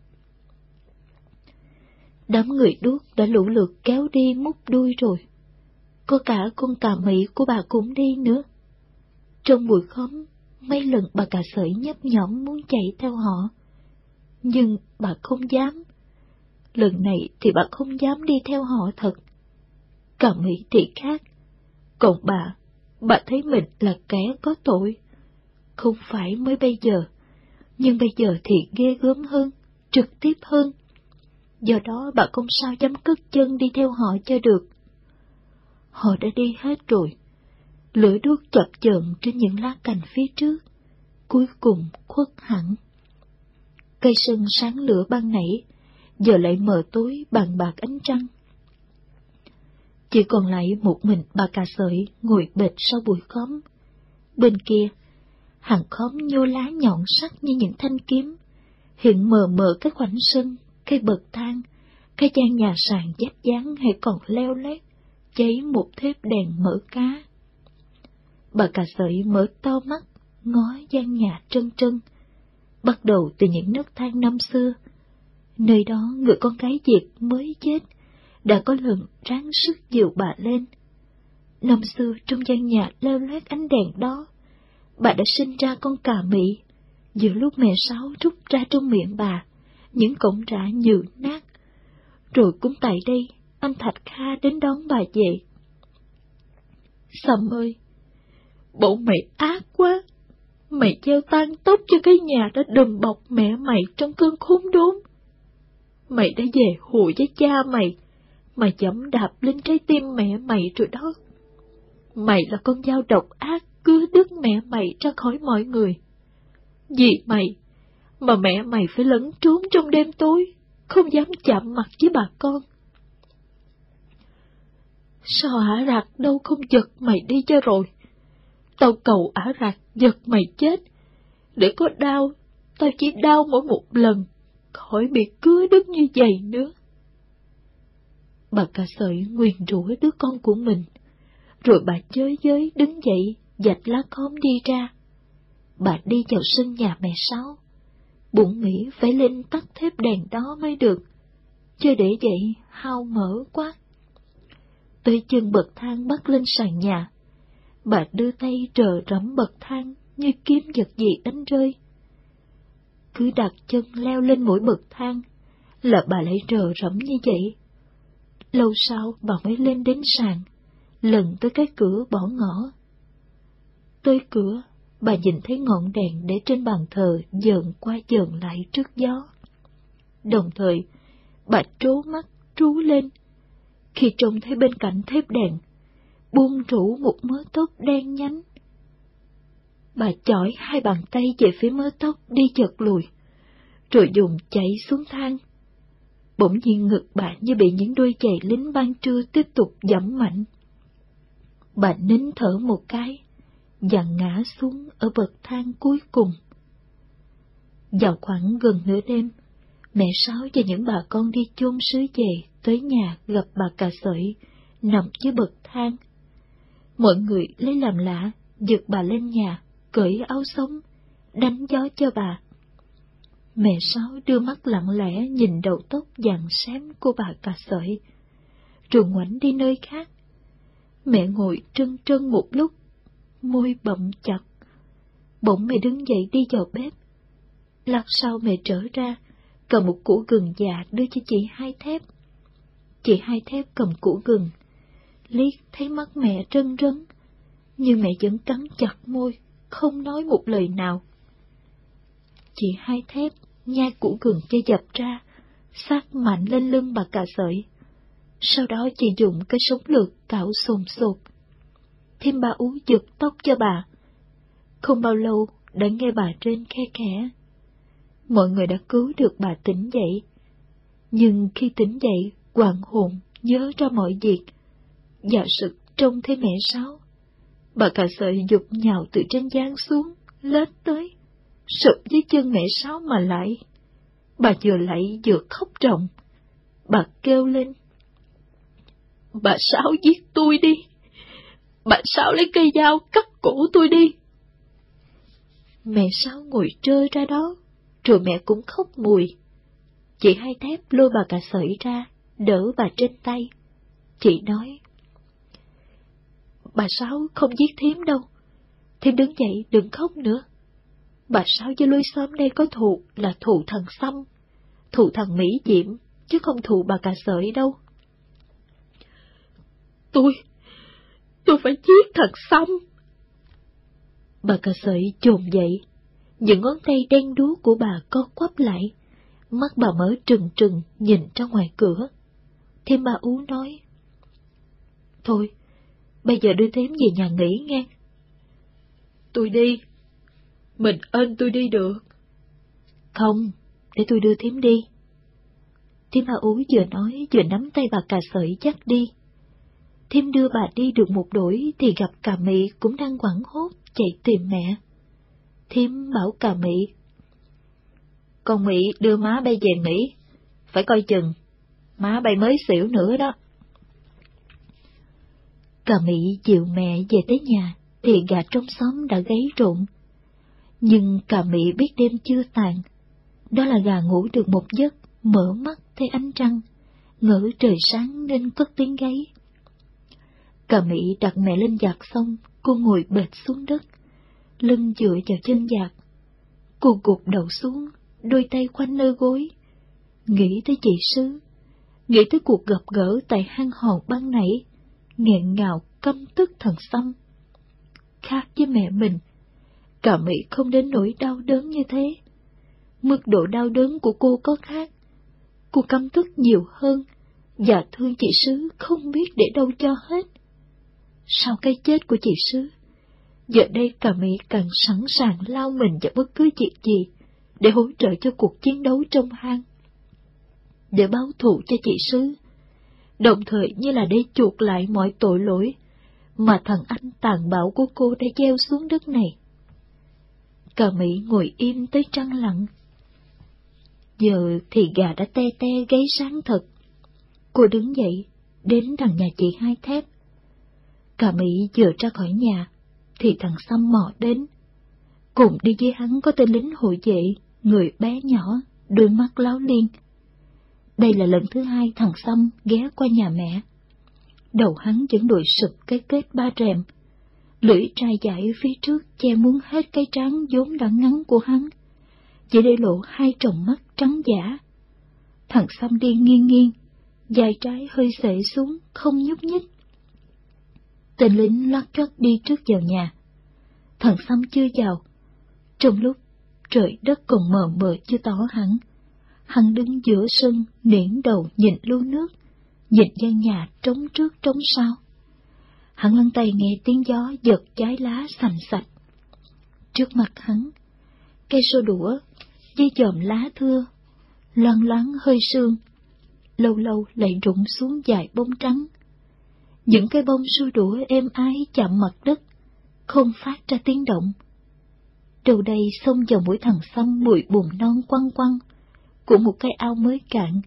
B: Đám người đuốc đã lũ lượt kéo đi mút đuôi rồi. Có cả con cà mỹ của bà cũng đi nữa. Trong buổi khóm, mấy lần bà cà sởi nhấp nhõm muốn chạy theo họ. nhưng bà không dám. Lần này thì bà không dám đi theo họ thật. Cả Mỹ thì khác. Còn bà, bà thấy mình là kẻ có tội. Không phải mới bây giờ, nhưng bây giờ thì ghê gớm hơn, trực tiếp hơn. Do đó bà không sao dám cất chân đi theo họ cho được. Họ đã đi hết rồi. Lửa đuốc chập chờn trên những lá cành phía trước, cuối cùng khuất hẳn. Cây sân sáng lửa ban nãy, giờ lại mờ tối bằng bạc ánh trăng. Chỉ còn lại một mình bà cà sợi ngồi bệt sau bụi khóm. Bên kia, hàng khóm nhô lá nhọn sắc như những thanh kiếm, hiện mờ mờ cái khoảnh sân, cây bậc thang, cái gian nhà sàn dép dáng hay còn leo lét, cháy một thếp đèn mỡ cá. Bà cà sợi mở to mắt, ngó gian nhà trân trân, bắt đầu từ những nấc thang năm xưa. Nơi đó người con gái Việt mới chết, đã có lần ráng sức dìu bà lên. Năm xưa trong gian nhà leo lét ánh đèn đó, bà đã sinh ra con cà mị, giữa lúc mẹ sáu rút ra trong miệng bà, những cổng rã nhừ nát. Rồi cũng tại đây, anh Thạch Kha đến đón bà về. Sầm ơi! Bộ mày ác quá! Mày gieo tan tốt cho cái nhà đã đùm bọc mẹ mày trong cơn khốn đốn. Mày đã về hù với cha mày, mày dẫm đạp lên trái tim mẹ mày rồi đó. Mày là con dao độc ác, cứa đứt mẹ mày ra khỏi mọi người. Vì mày, mà mẹ mày phải lẫn trốn trong đêm tối, không dám chạm mặt với bà con. Sao ả rạc đâu không giật mày đi cho rồi? Tao cầu ả rạc giật mày chết. Để có đau, tao chỉ đau mỗi một lần, khỏi bị cưới đứt như vậy nữa. Bà cả sợi nguyền rủa đứa con của mình, rồi bà chơi giới đứng dậy, dạch lá khóm đi ra. Bà đi vào sân nhà mẹ Sáu, bụng nghĩ phải lên tắt thép đèn đó mới được, chứ để vậy hao mỡ quá. Tới chân bậc thang bắt lên sàn nhà, bà đưa tay rờ rẫm bậc thang như kiếm vật gì đánh rơi. Cứ đặt chân leo lên mỗi bậc thang, là bà lại rờ rẫm như vậy. Lâu sau bà mới lên đến sàn, lần tới cái cửa bỏ ngỏ. Tới cửa, bà nhìn thấy ngọn đèn để trên bàn thờ dần qua dần lại trước gió. Đồng thời, bà trố mắt trú lên, khi trông thấy bên cạnh thép đèn, buông rủ một mớ tóc đen nhánh. Bà chỏi hai bàn tay về phía mớ tóc đi chợt lùi, rồi dùng chạy xuống thang. Bỗng nhiên ngực bà như bị những đôi giày lính ban trưa tiếp tục dẫm mạnh. Bà nín thở một cái, và ngã xuống ở bậc thang cuối cùng. Vào khoảng gần nửa đêm, mẹ Sáu và những bà con đi chôn sứ về tới nhà gặp bà cà sợi, nằm dưới bậc thang. Mọi người lấy làm lạ, giật bà lên nhà, cởi áo sống, đánh gió cho bà. Mẹ Sáu đưa mắt lặng lẽ nhìn đầu tóc vàng xám của bà cà sợi, rồi ngoảnh đi nơi khác. Mẹ ngồi trân trân một lúc, môi bậm chặt. Bỗng mẹ đứng dậy đi vào bếp. Lát sau mẹ trở ra, cầm một củ gừng già đưa cho chị hai thép. Chị hai thép cầm củ gừng, liếc thấy mắt mẹ rưng rưng nhưng mẹ vẫn cắn chặt môi, không nói một lời nào. Chị hai thép nhai củ gừng cho dập ra, sát mạnh lên lưng bà cà sợi. Sau đó chị dùng cái súng lược cạo sồn sột. Thêm ba ú giật tóc cho bà. Không bao lâu đã nghe bà trên khe khẽ. Mọi người đã cứu được bà tỉnh dậy. Nhưng khi tỉnh dậy, hoàng hồn nhớ ra mọi việc. Dạ sực trông thấy mẹ sáu. Bà cà sợi dục nhào từ trên giang xuống, lết tới, sụp dưới chân mẹ sáu mà lại. Bà vừa lại vừa khóc ròng. Bà kêu lên. Bà Sáu giết tôi đi. Bà Sáu lấy cây dao cắt cổ tôi đi. Mẹ Sáu ngồi trơ ra đó, rồi mẹ cũng khóc mùi. Chị hai thép lôi bà cà sợi ra, đỡ bà trên tay. Chị nói, Bà Sáu không giết thím đâu, thím đứng dậy đừng khóc nữa. bà sáu cho lôi xóm đây có thù là thù thần xăm, thù thần Mỹ Diệm, chứ không thù bà cà sợi đâu.
D: Tôi, tôi phải giết thật xăm.
B: Bà cà sợi chồm dậy, những ngón tay đen đúa của bà co quắp lại, mắt bà mở trừng trừng nhìn ra ngoài cửa. Thêm bà ú nói, Thôi, bây giờ đưa thím về nhà nghỉ nghe.
D: Tôi đi. Mình ơn tôi đi được.
B: Không, để tôi đưa thím đi. Thím bà ú vừa nói vừa nắm tay bà cà sợi dắt đi. Thím đưa bà đi được một đuổi thì gặp cà mị cũng đang quẳng hốt chạy tìm mẹ. Thím bảo cà Mỹ, Con Mỹ đưa má bay về nghỉ, phải coi chừng, má bay mới xỉu nữa đó. Cà Mỹ dịu mẹ về tới nhà, thì gà trong xóm đã gáy rụng. Nhưng cà Mỹ biết đêm chưa tàn, đó là gà ngủ được một giấc, mở mắt thấy ánh trăng, ngỡ trời sáng nên cất tiếng gáy. Cà Mỹ đặt mẹ lên giặt xong, cô ngồi bệt xuống đất, lưng dựa vào chân giạc. Cô gục đầu xuống, đôi tay quanh nơi gối, nghĩ tới chị Sứ, nghĩ tới cuộc gặp gỡ tại hang hòn ban nãy, nghẹn ngào căm tức thần xâm. Khác với mẹ mình, cả Mỹ không đến nỗi đau đớn như thế. Mức độ đau đớn của cô có khác. Cô căm tức nhiều hơn, và thương chị Sứ không biết để đâu cho hết. Sau cái chết của chị Sứ, giờ đây cả Mỹ càng sẵn sàng lao mình vào bất cứ chuyện gì để hỗ trợ cho cuộc chiến đấu trong hang. Để báo thù cho chị Sứ, đồng thời như là để chuộc lại mọi tội lỗi mà thằng anh tàn bạo của cô đã gieo xuống đất này. Cả Mỹ ngồi im tới trăng lặng. Giờ thì gà đã te te gáy sáng thật. Cô đứng dậy, đến đằng nhà chị hai thép. Cả Mỹ vừa ra khỏi nhà, thì thằng Sâm mò đến. Cùng đi với hắn có tên lính hội vệ, người bé nhỏ, đôi mắt láo liên. Đây là lần thứ hai thằng Sâm ghé qua nhà mẹ. Đầu hắn vẫn đội sụp cái kết ba rèm, lưỡi trai dài phía trước che muốn hết cái trán vốn đã ngắn của hắn, chỉ để lộ hai tròng mắt trắng giả. Thằng Sâm đi nghiêng nghiêng, dài trái hơi xệ xuống, không nhúc nhích. Tên lính lót chót đi trước vào nhà. thần sấm chưa vào. Trong lúc trời đất còn mờ mờ chưa tỏ hẳn, hắn đứng giữa sân, niễn đầu nhìn lưu nước, nhìn gian nhà trống trước trống sau. Hắn lăn tay nghe tiếng gió giật trái lá sành sạch. Trước mặt hắn, cây sô đũa dây chòm lá thưa, loan loáng hơi sương, lâu lâu lại rụng xuống dài bông trắng. Những cái bông xua đũa êm ái chạm mặt đất, không phát ra tiếng động. Đầu đây xông vào mũi thằng xăm mùi bùn non quăng quăng của một cái ao mới cạn.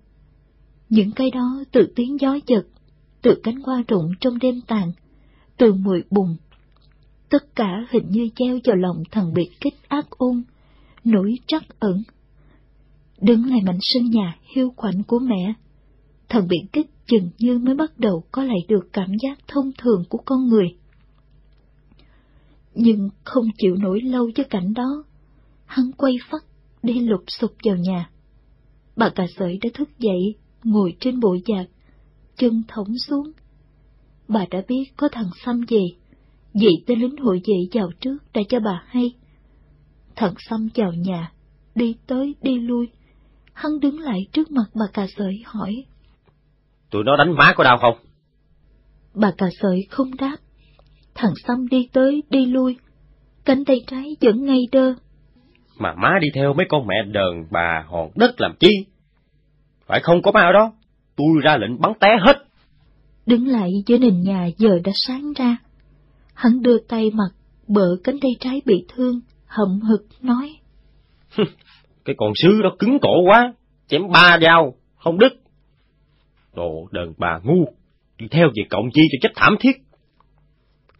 B: Những cây đó từ tiếng gió giật, từ cánh hoa rụng trong đêm tàn, từ mùi bùn. Tất cả hình như treo vào lòng thằng biệt kích ác ôn, nỗi trắc ẩn. Đứng lại mảnh sân nhà hiu quạnh của mẹ, thần biển kích chừng như mới bắt đầu có lại được cảm giác thông thường của con người. Nhưng không chịu nổi lâu cho cảnh đó, hắn quay phắt đi lục sụp vào nhà. Bà cà sợi đã thức dậy, ngồi trên bộ giạc, chân thõng xuống. Bà đã biết có thằng xăm về, vị tên lính hội vệ vào trước đã cho bà hay. Thằng xăm vào nhà, đi tới đi lui, hắn đứng lại trước mặt bà cà sợi hỏi.
C: Tụi nó đánh má có đau không?
B: Bà cà sợi không đáp. Thằng xăm đi tới đi lui, cánh tay trái vẫn ngay đơ.
C: Mà má đi theo mấy con mẹ đờn bà hòn đất làm chi? Phải không có má ở đó, tôi ra lệnh bắn té hết.
B: Đứng lại giữa nền nhà giờ đã sáng ra. Hắn đưa tay mặt, bờ cánh tay trái bị thương, hậm hực nói.
C: cái con sứ đó cứng cổ quá, chém ba dao, không đứt. Đồ đờn bà ngu, đi theo về cộng chi cho chết thảm thiết.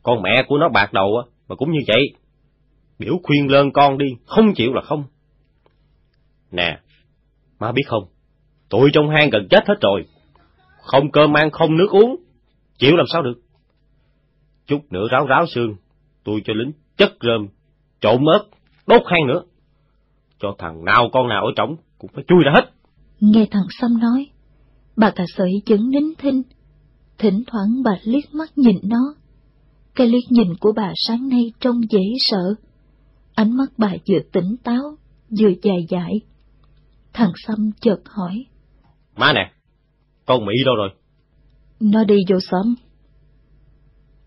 C: Con mẹ của nó bạc đầu mà cũng như vậy. Biểu khuyên lơn con đi, không chịu là không. Nè, má biết không, tôi trong hang gần chết hết rồi. Không cơm ăn, không nước uống, chịu làm sao được. Chút nữa ráo ráo xương, tôi cho lính chất rơm, trộn ớt, đốt hang nữa. cho thằng nào con nào ở trống cũng phải chui ra hết.
B: Nghe thằng Sâm nói, bà cà sợi vẫn nín thinh, thỉnh thoảng bà liếc mắt nhìn nó. Cái liếc nhìn của bà sáng nay trông dễ sợ. Ánh mắt bà vừa tỉnh táo, vừa dài dại. Thằng Sâm chợt hỏi.
C: Má nè, con Mỹ đâu rồi?
B: Nó đi vô xóm.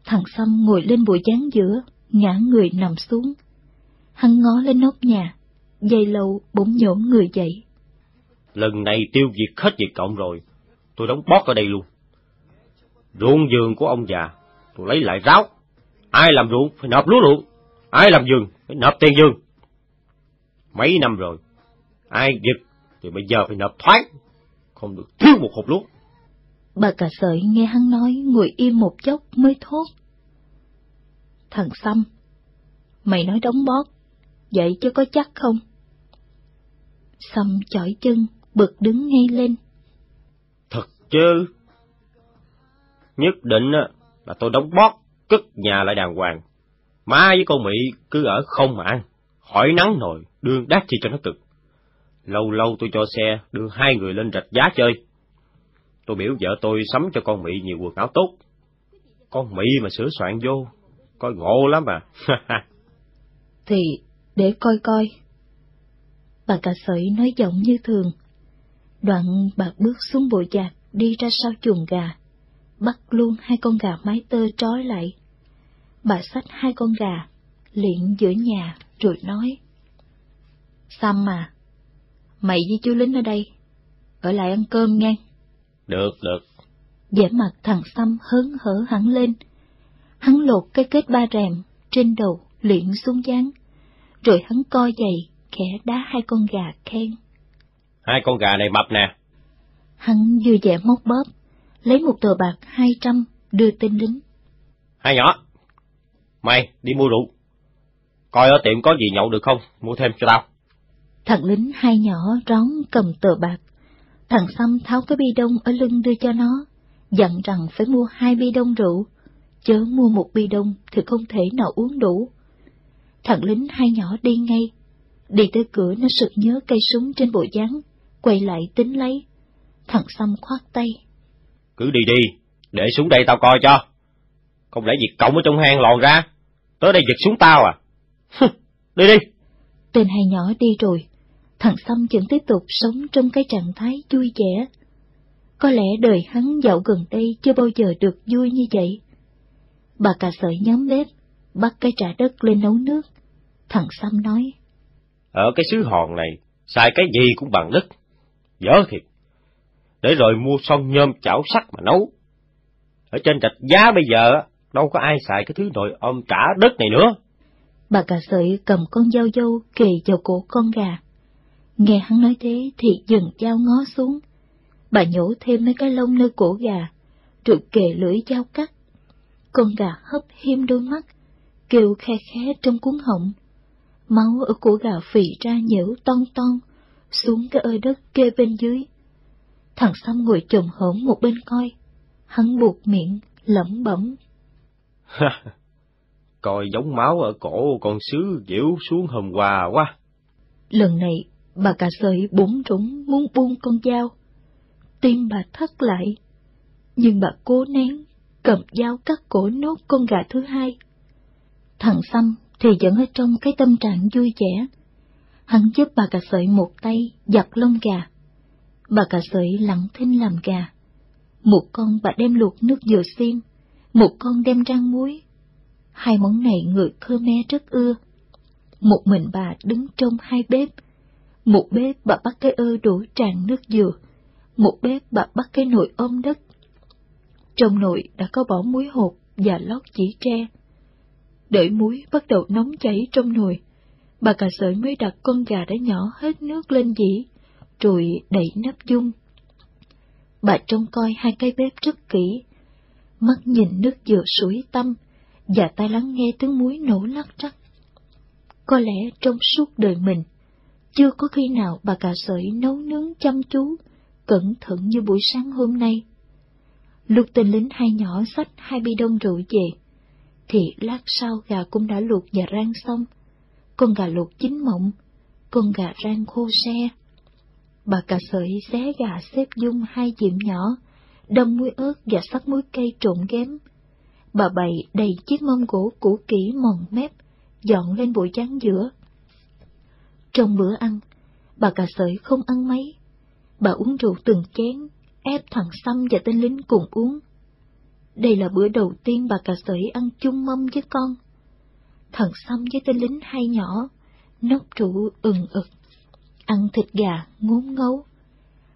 B: Thằng Sâm ngồi lên bụi chán giữa, ngã người nằm xuống. Hắn ngó lên nóc nhà, dây lâu bỗng nhổn người dậy.
C: Lần này tiêu diệt hết việc cộng rồi, tôi đóng bót ở đây luôn. Ruộng giường của ông già, tôi lấy lại ráo. Ai làm ruộng phải nộp lúa luôn, ai làm giường phải nộp tiền giường. Mấy năm rồi, ai giật thì bây giờ phải nộp thoáng, không được thiếu một hộp lúa.
B: Bà cà sợi nghe hắn nói ngồi im một chốc mới thốt. Thằng Sâm, mày nói đóng bót, vậy chứ có chắc không? Sâm chỏi chân, bực đứng ngay lên.
C: Chứ? Nhất định là tôi đóng bót, cất nhà lại đàng hoàng. Má với con Mỹ cứ ở không mà ăn, hỏi nắng nồi, đương đát chi cho nó cực. Lâu lâu tôi cho xe đưa hai người lên rạch giá chơi. Tôi biểu vợ tôi sắm cho con Mỹ nhiều quần áo tốt. Con Mỹ mà sửa soạn vô, coi ngộ lắm à. <laughs>
B: thì để coi coi. Bà cà sợi nói giọng như thường. Đoạn bà bước xuống bụi chạc, đi ra sau chuồng gà, bắt luôn hai con gà mái tơ trói lại. Bà xách hai con gà, liện giữa nhà, rồi nói. Sam mà, mày với chú lính ở đây, ở lại ăn cơm ngang.
C: Được, được.
B: vẻ mặt thằng Sâm hớn hở hẳn lên. Hắn lột cái kết ba rèm trên đầu liện xuống dáng, rồi hắn co giày, khẽ đá hai con gà khen.
C: Hai con gà này mập nè.
B: Hắn vui vẻ móc bóp, lấy một tờ bạc hai trăm đưa tên lính.
C: Hai nhỏ, mày đi mua rượu. Coi ở tiệm có gì nhậu được không, mua thêm cho tao.
B: Thằng lính hai nhỏ rón cầm tờ bạc. Thằng Sâm tháo cái bi đông ở lưng đưa cho nó, dặn rằng phải mua hai bi đông rượu, chớ mua một bi đông thì không thể nào uống đủ. Thằng lính hai nhỏ đi ngay, đi tới cửa nó sực nhớ cây súng trên bộ dáng, quay lại tính lấy. Thằng Sâm khoát tay.
C: Cứ đi đi, để xuống đây tao coi cho. Không lẽ việc cộng ở trong hang lòn ra, tới đây giật xuống tao à? đi đi.
B: Tên hai nhỏ đi rồi, thằng Sâm vẫn tiếp tục sống trong cái trạng thái vui vẻ. Có lẽ đời hắn dạo gần đây chưa bao giờ được vui như vậy. Bà cà sợi nhóm bếp, bắt cái trà đất lên nấu nước. Thằng Sâm nói.
C: Ở cái xứ hòn này, xài cái gì cũng bằng đất. Dở thiệt. Để rồi mua son nhôm chảo sắt mà nấu. Ở trên trạch giá bây giờ, đâu có ai xài cái thứ nồi ôm trả đất này nữa.
B: Bà cà sợi cầm con dao dâu kề vào cổ con gà. Nghe hắn nói thế thì dừng dao ngó xuống. Bà nhổ thêm mấy cái lông nơi cổ gà, rồi kề lưỡi dao cắt. Con gà hấp hiêm đôi mắt, kêu khe khé trong cuốn họng. Máu ở cổ gà phì ra nhễu ton ton, xuống cái ơi đất kê bên dưới. Thằng Sâm ngồi chồm hổm một bên coi, hắn buộc miệng, lẩm bẩm.
C: Coi giống máu ở cổ con sứ dễu xuống hôm qua quá.
B: Lần này, bà cà sợi búng rủng muốn buông con dao. Tim bà thắt lại, nhưng bà cố nén, cầm dao cắt cổ nốt con gà thứ hai. Thằng Sâm thì vẫn ở trong cái tâm trạng vui vẻ. Hắn giúp bà cà sợi một tay giặt lông gà. Bà cà sợi lặng thinh làm gà. Một con bà đem luộc nước dừa xiên, một con đem rang muối. Hai món này người Khmer rất ưa. Một mình bà đứng trong hai bếp. Một bếp bà bắt cái ơ đổ tràn nước dừa, một bếp bà bắt cái nồi ôm đất. Trong nồi đã có bỏ muối hột và lót chỉ tre. Đợi muối bắt đầu nóng chảy trong nồi, bà cà sợi mới đặt con gà đã nhỏ hết nước lên dĩ, rồi đẩy nắp dung. Bà trông coi hai cái bếp rất kỹ, mắt nhìn nước dừa suối tâm, và tai lắng nghe tiếng muối nổ lắc rắc. Có lẽ trong suốt đời mình, chưa có khi nào bà cà sợi nấu nướng chăm chú, cẩn thận như buổi sáng hôm nay. Lúc tên lính hai nhỏ xách hai bi đông rượu về, thì lát sau gà cũng đã luộc và rang xong. Con gà luộc chín mộng, con gà rang khô xe. Bà cà sợi xé gà xếp dung hai diệm nhỏ, đâm muối ớt và sắc muối cây trộn ghém. Bà bày đầy chiếc mâm gỗ cũ kỹ mòn mép, dọn lên bụi chán giữa. Trong bữa ăn, bà cà sợi không ăn mấy. Bà uống rượu từng chén, ép thằng Xăm và tên lính cùng uống. Đây là bữa đầu tiên bà cà sợi ăn chung mâm với con. Thằng Xăm với tên lính hai nhỏ, nốc rượu ừng ực, ăn thịt gà ngốn ngấu.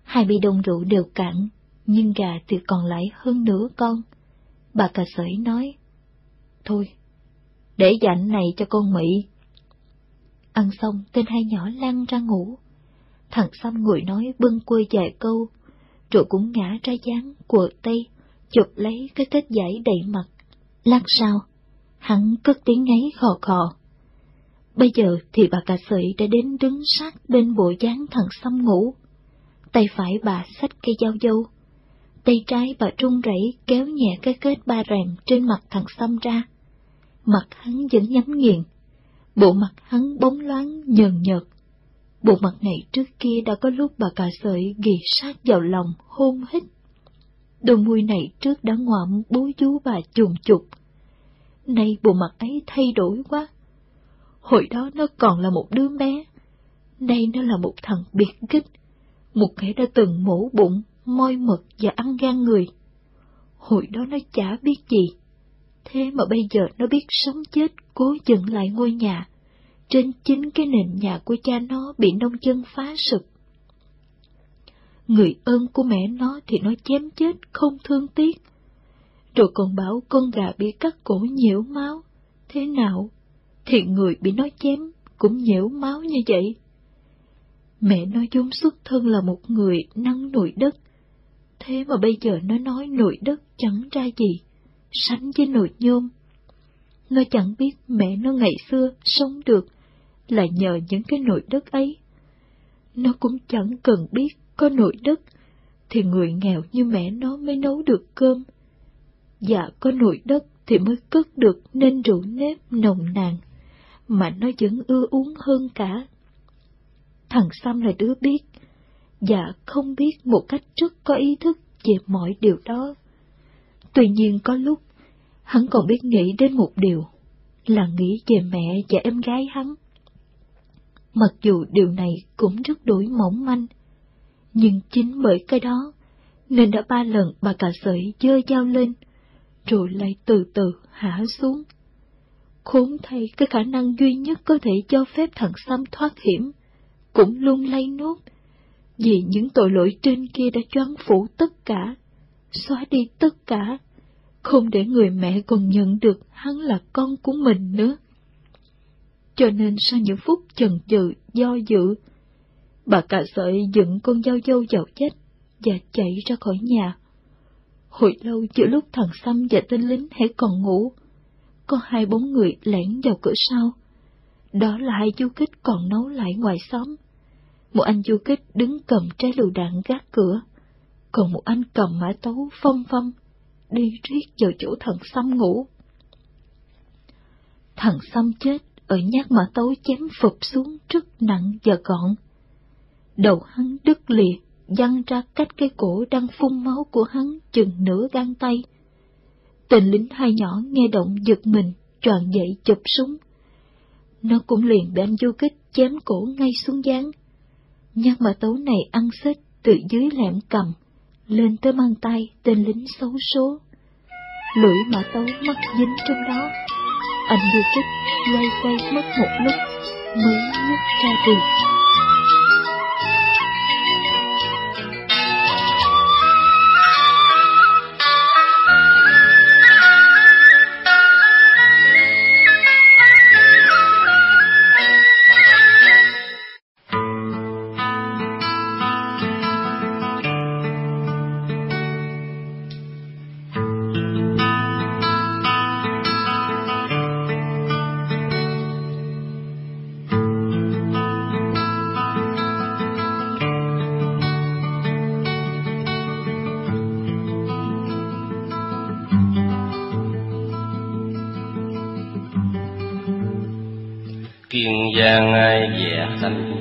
B: Hai bị đồng rượu đều cạn, nhưng gà thì còn lại hơn nửa con. Bà cà sởi nói, Thôi, để dành này cho con Mỹ. Ăn xong, tên hai nhỏ lăn ra ngủ. Thằng Xăm ngồi nói bưng quê vài câu, rồi cũng ngã ra dáng của tay, chụp lấy cái kết giải đầy mặt. Lát sau, hắn cất tiếng ngáy khò khò. Bây giờ thì bà cà sợi đã đến đứng sát bên bộ dáng thằng Xăm ngủ. Tay phải bà xách cây dao dâu. Tay trái bà trung rẩy kéo nhẹ cái kết ba rèm trên mặt thằng Xăm ra. Mặt hắn vẫn nhắm nghiền. Bộ mặt hắn bóng loáng, nhờn nhợt. Bộ mặt này trước kia đã có lúc bà cà sợi ghi sát vào lòng hôn hít. Đôi môi này trước đã ngoạm bố chú bà trùng chục. Nay bộ mặt ấy thay đổi quá Hồi đó nó còn là một đứa bé, nay nó là một thằng biệt kích, một kẻ đã từng mổ bụng, môi mật và ăn gan người. Hồi đó nó chả biết gì, thế mà bây giờ nó biết sống chết cố dựng lại ngôi nhà, trên chính cái nền nhà của cha nó bị nông dân phá sụp. Người ơn của mẹ nó thì nó chém chết không thương tiếc, rồi còn bảo con gà bị cắt cổ nhiễu máu, thế nào? Thì người bị nó chém cũng nhễu máu như vậy. Mẹ nó vốn xuất thân là một người năng nội đất, thế mà bây giờ nó nói nội đất chẳng ra gì, sánh với nội nhôm. Nó chẳng biết mẹ nó ngày xưa sống được là nhờ những cái nội đất ấy. Nó cũng chẳng cần biết có nội đất thì người nghèo như mẹ nó mới nấu được cơm. Dạ có nội đất thì mới cất được nên rượu nếp nồng nàn mà nó vẫn ưa uống hơn cả. Thằng Sam là đứa biết, và không biết một cách rất có ý thức về mọi điều đó. Tuy nhiên có lúc, hắn còn biết nghĩ đến một điều, là nghĩ về mẹ và em gái hắn. Mặc dù điều này cũng rất đổi mỏng manh, nhưng chính bởi cái đó, nên đã ba lần bà cà sợi dơ dao lên, rồi lại từ từ hạ xuống. Khốn thay cái khả năng duy nhất có thể cho phép thằng Sam thoát hiểm, cũng luôn lay nốt, vì những tội lỗi trên kia đã choáng phủ tất cả, xóa đi tất cả, không để người mẹ còn nhận được hắn là con của mình nữa. Cho nên sau những phút chần chừ, do dự, bà cả sợi dựng con dao dâu vào chết và chạy ra khỏi nhà. Hồi lâu giữa lúc thằng Xăm và tên lính hãy còn ngủ, có hai bóng người lẻn vào cửa sau. Đó là hai du kích còn nấu lại ngoài xóm. Một anh du kích đứng cầm trái lựu đạn gác cửa, còn một anh cầm mã tấu phong phong, đi riết vào chỗ thằng Xăm ngủ. Thằng Xăm chết ở nhát mã tấu chém phục xuống rất nặng và gọn. Đầu hắn đứt lìa, văng ra cách cái cổ đang phun máu của hắn chừng nửa gan tay. Tên lính hai nhỏ nghe động giật mình, tròn dậy chụp súng. Nó cũng liền bị anh du kích chém cổ ngay xuống gián. Nhát mà tấu này ăn xích từ dưới lẹm cầm, lên tới mang tay tên lính xấu số. Lưỡi mã tấu mắc dính trong đó. Anh du kích loay quay mất một lúc mới nhấc ra được.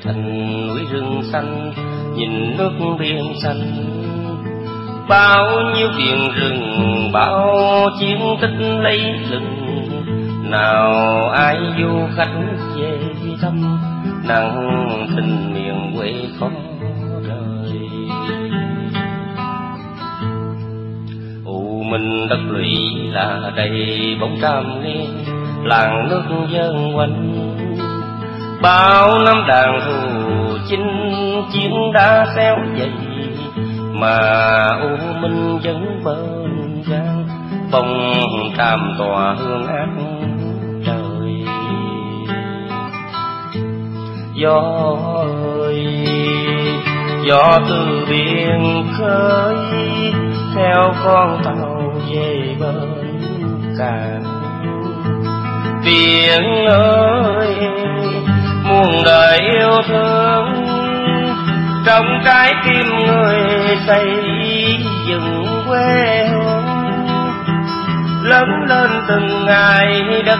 E: Thành núi rừng xanh, nhìn nước biển xanh. Bao nhiêu tiền rừng, bao chiến tích lấy lừng. Nào ai du khách về thăm nặng tình miền quê khó rời u minh đất lụy là đầy bóng trăm niên làng nước dân quanh bao năm đàn thù chinh chiến đã xéo dậy, mà u minh vẫn bên gian bông tràm tòa hương ác trời. Gió ơi, gió từ biển khơi, theo con tàu về bên cạn biển ơi muôn đời yêu thương trong trái tim người xây dựng quê hương. Lớn lên từng ngày đất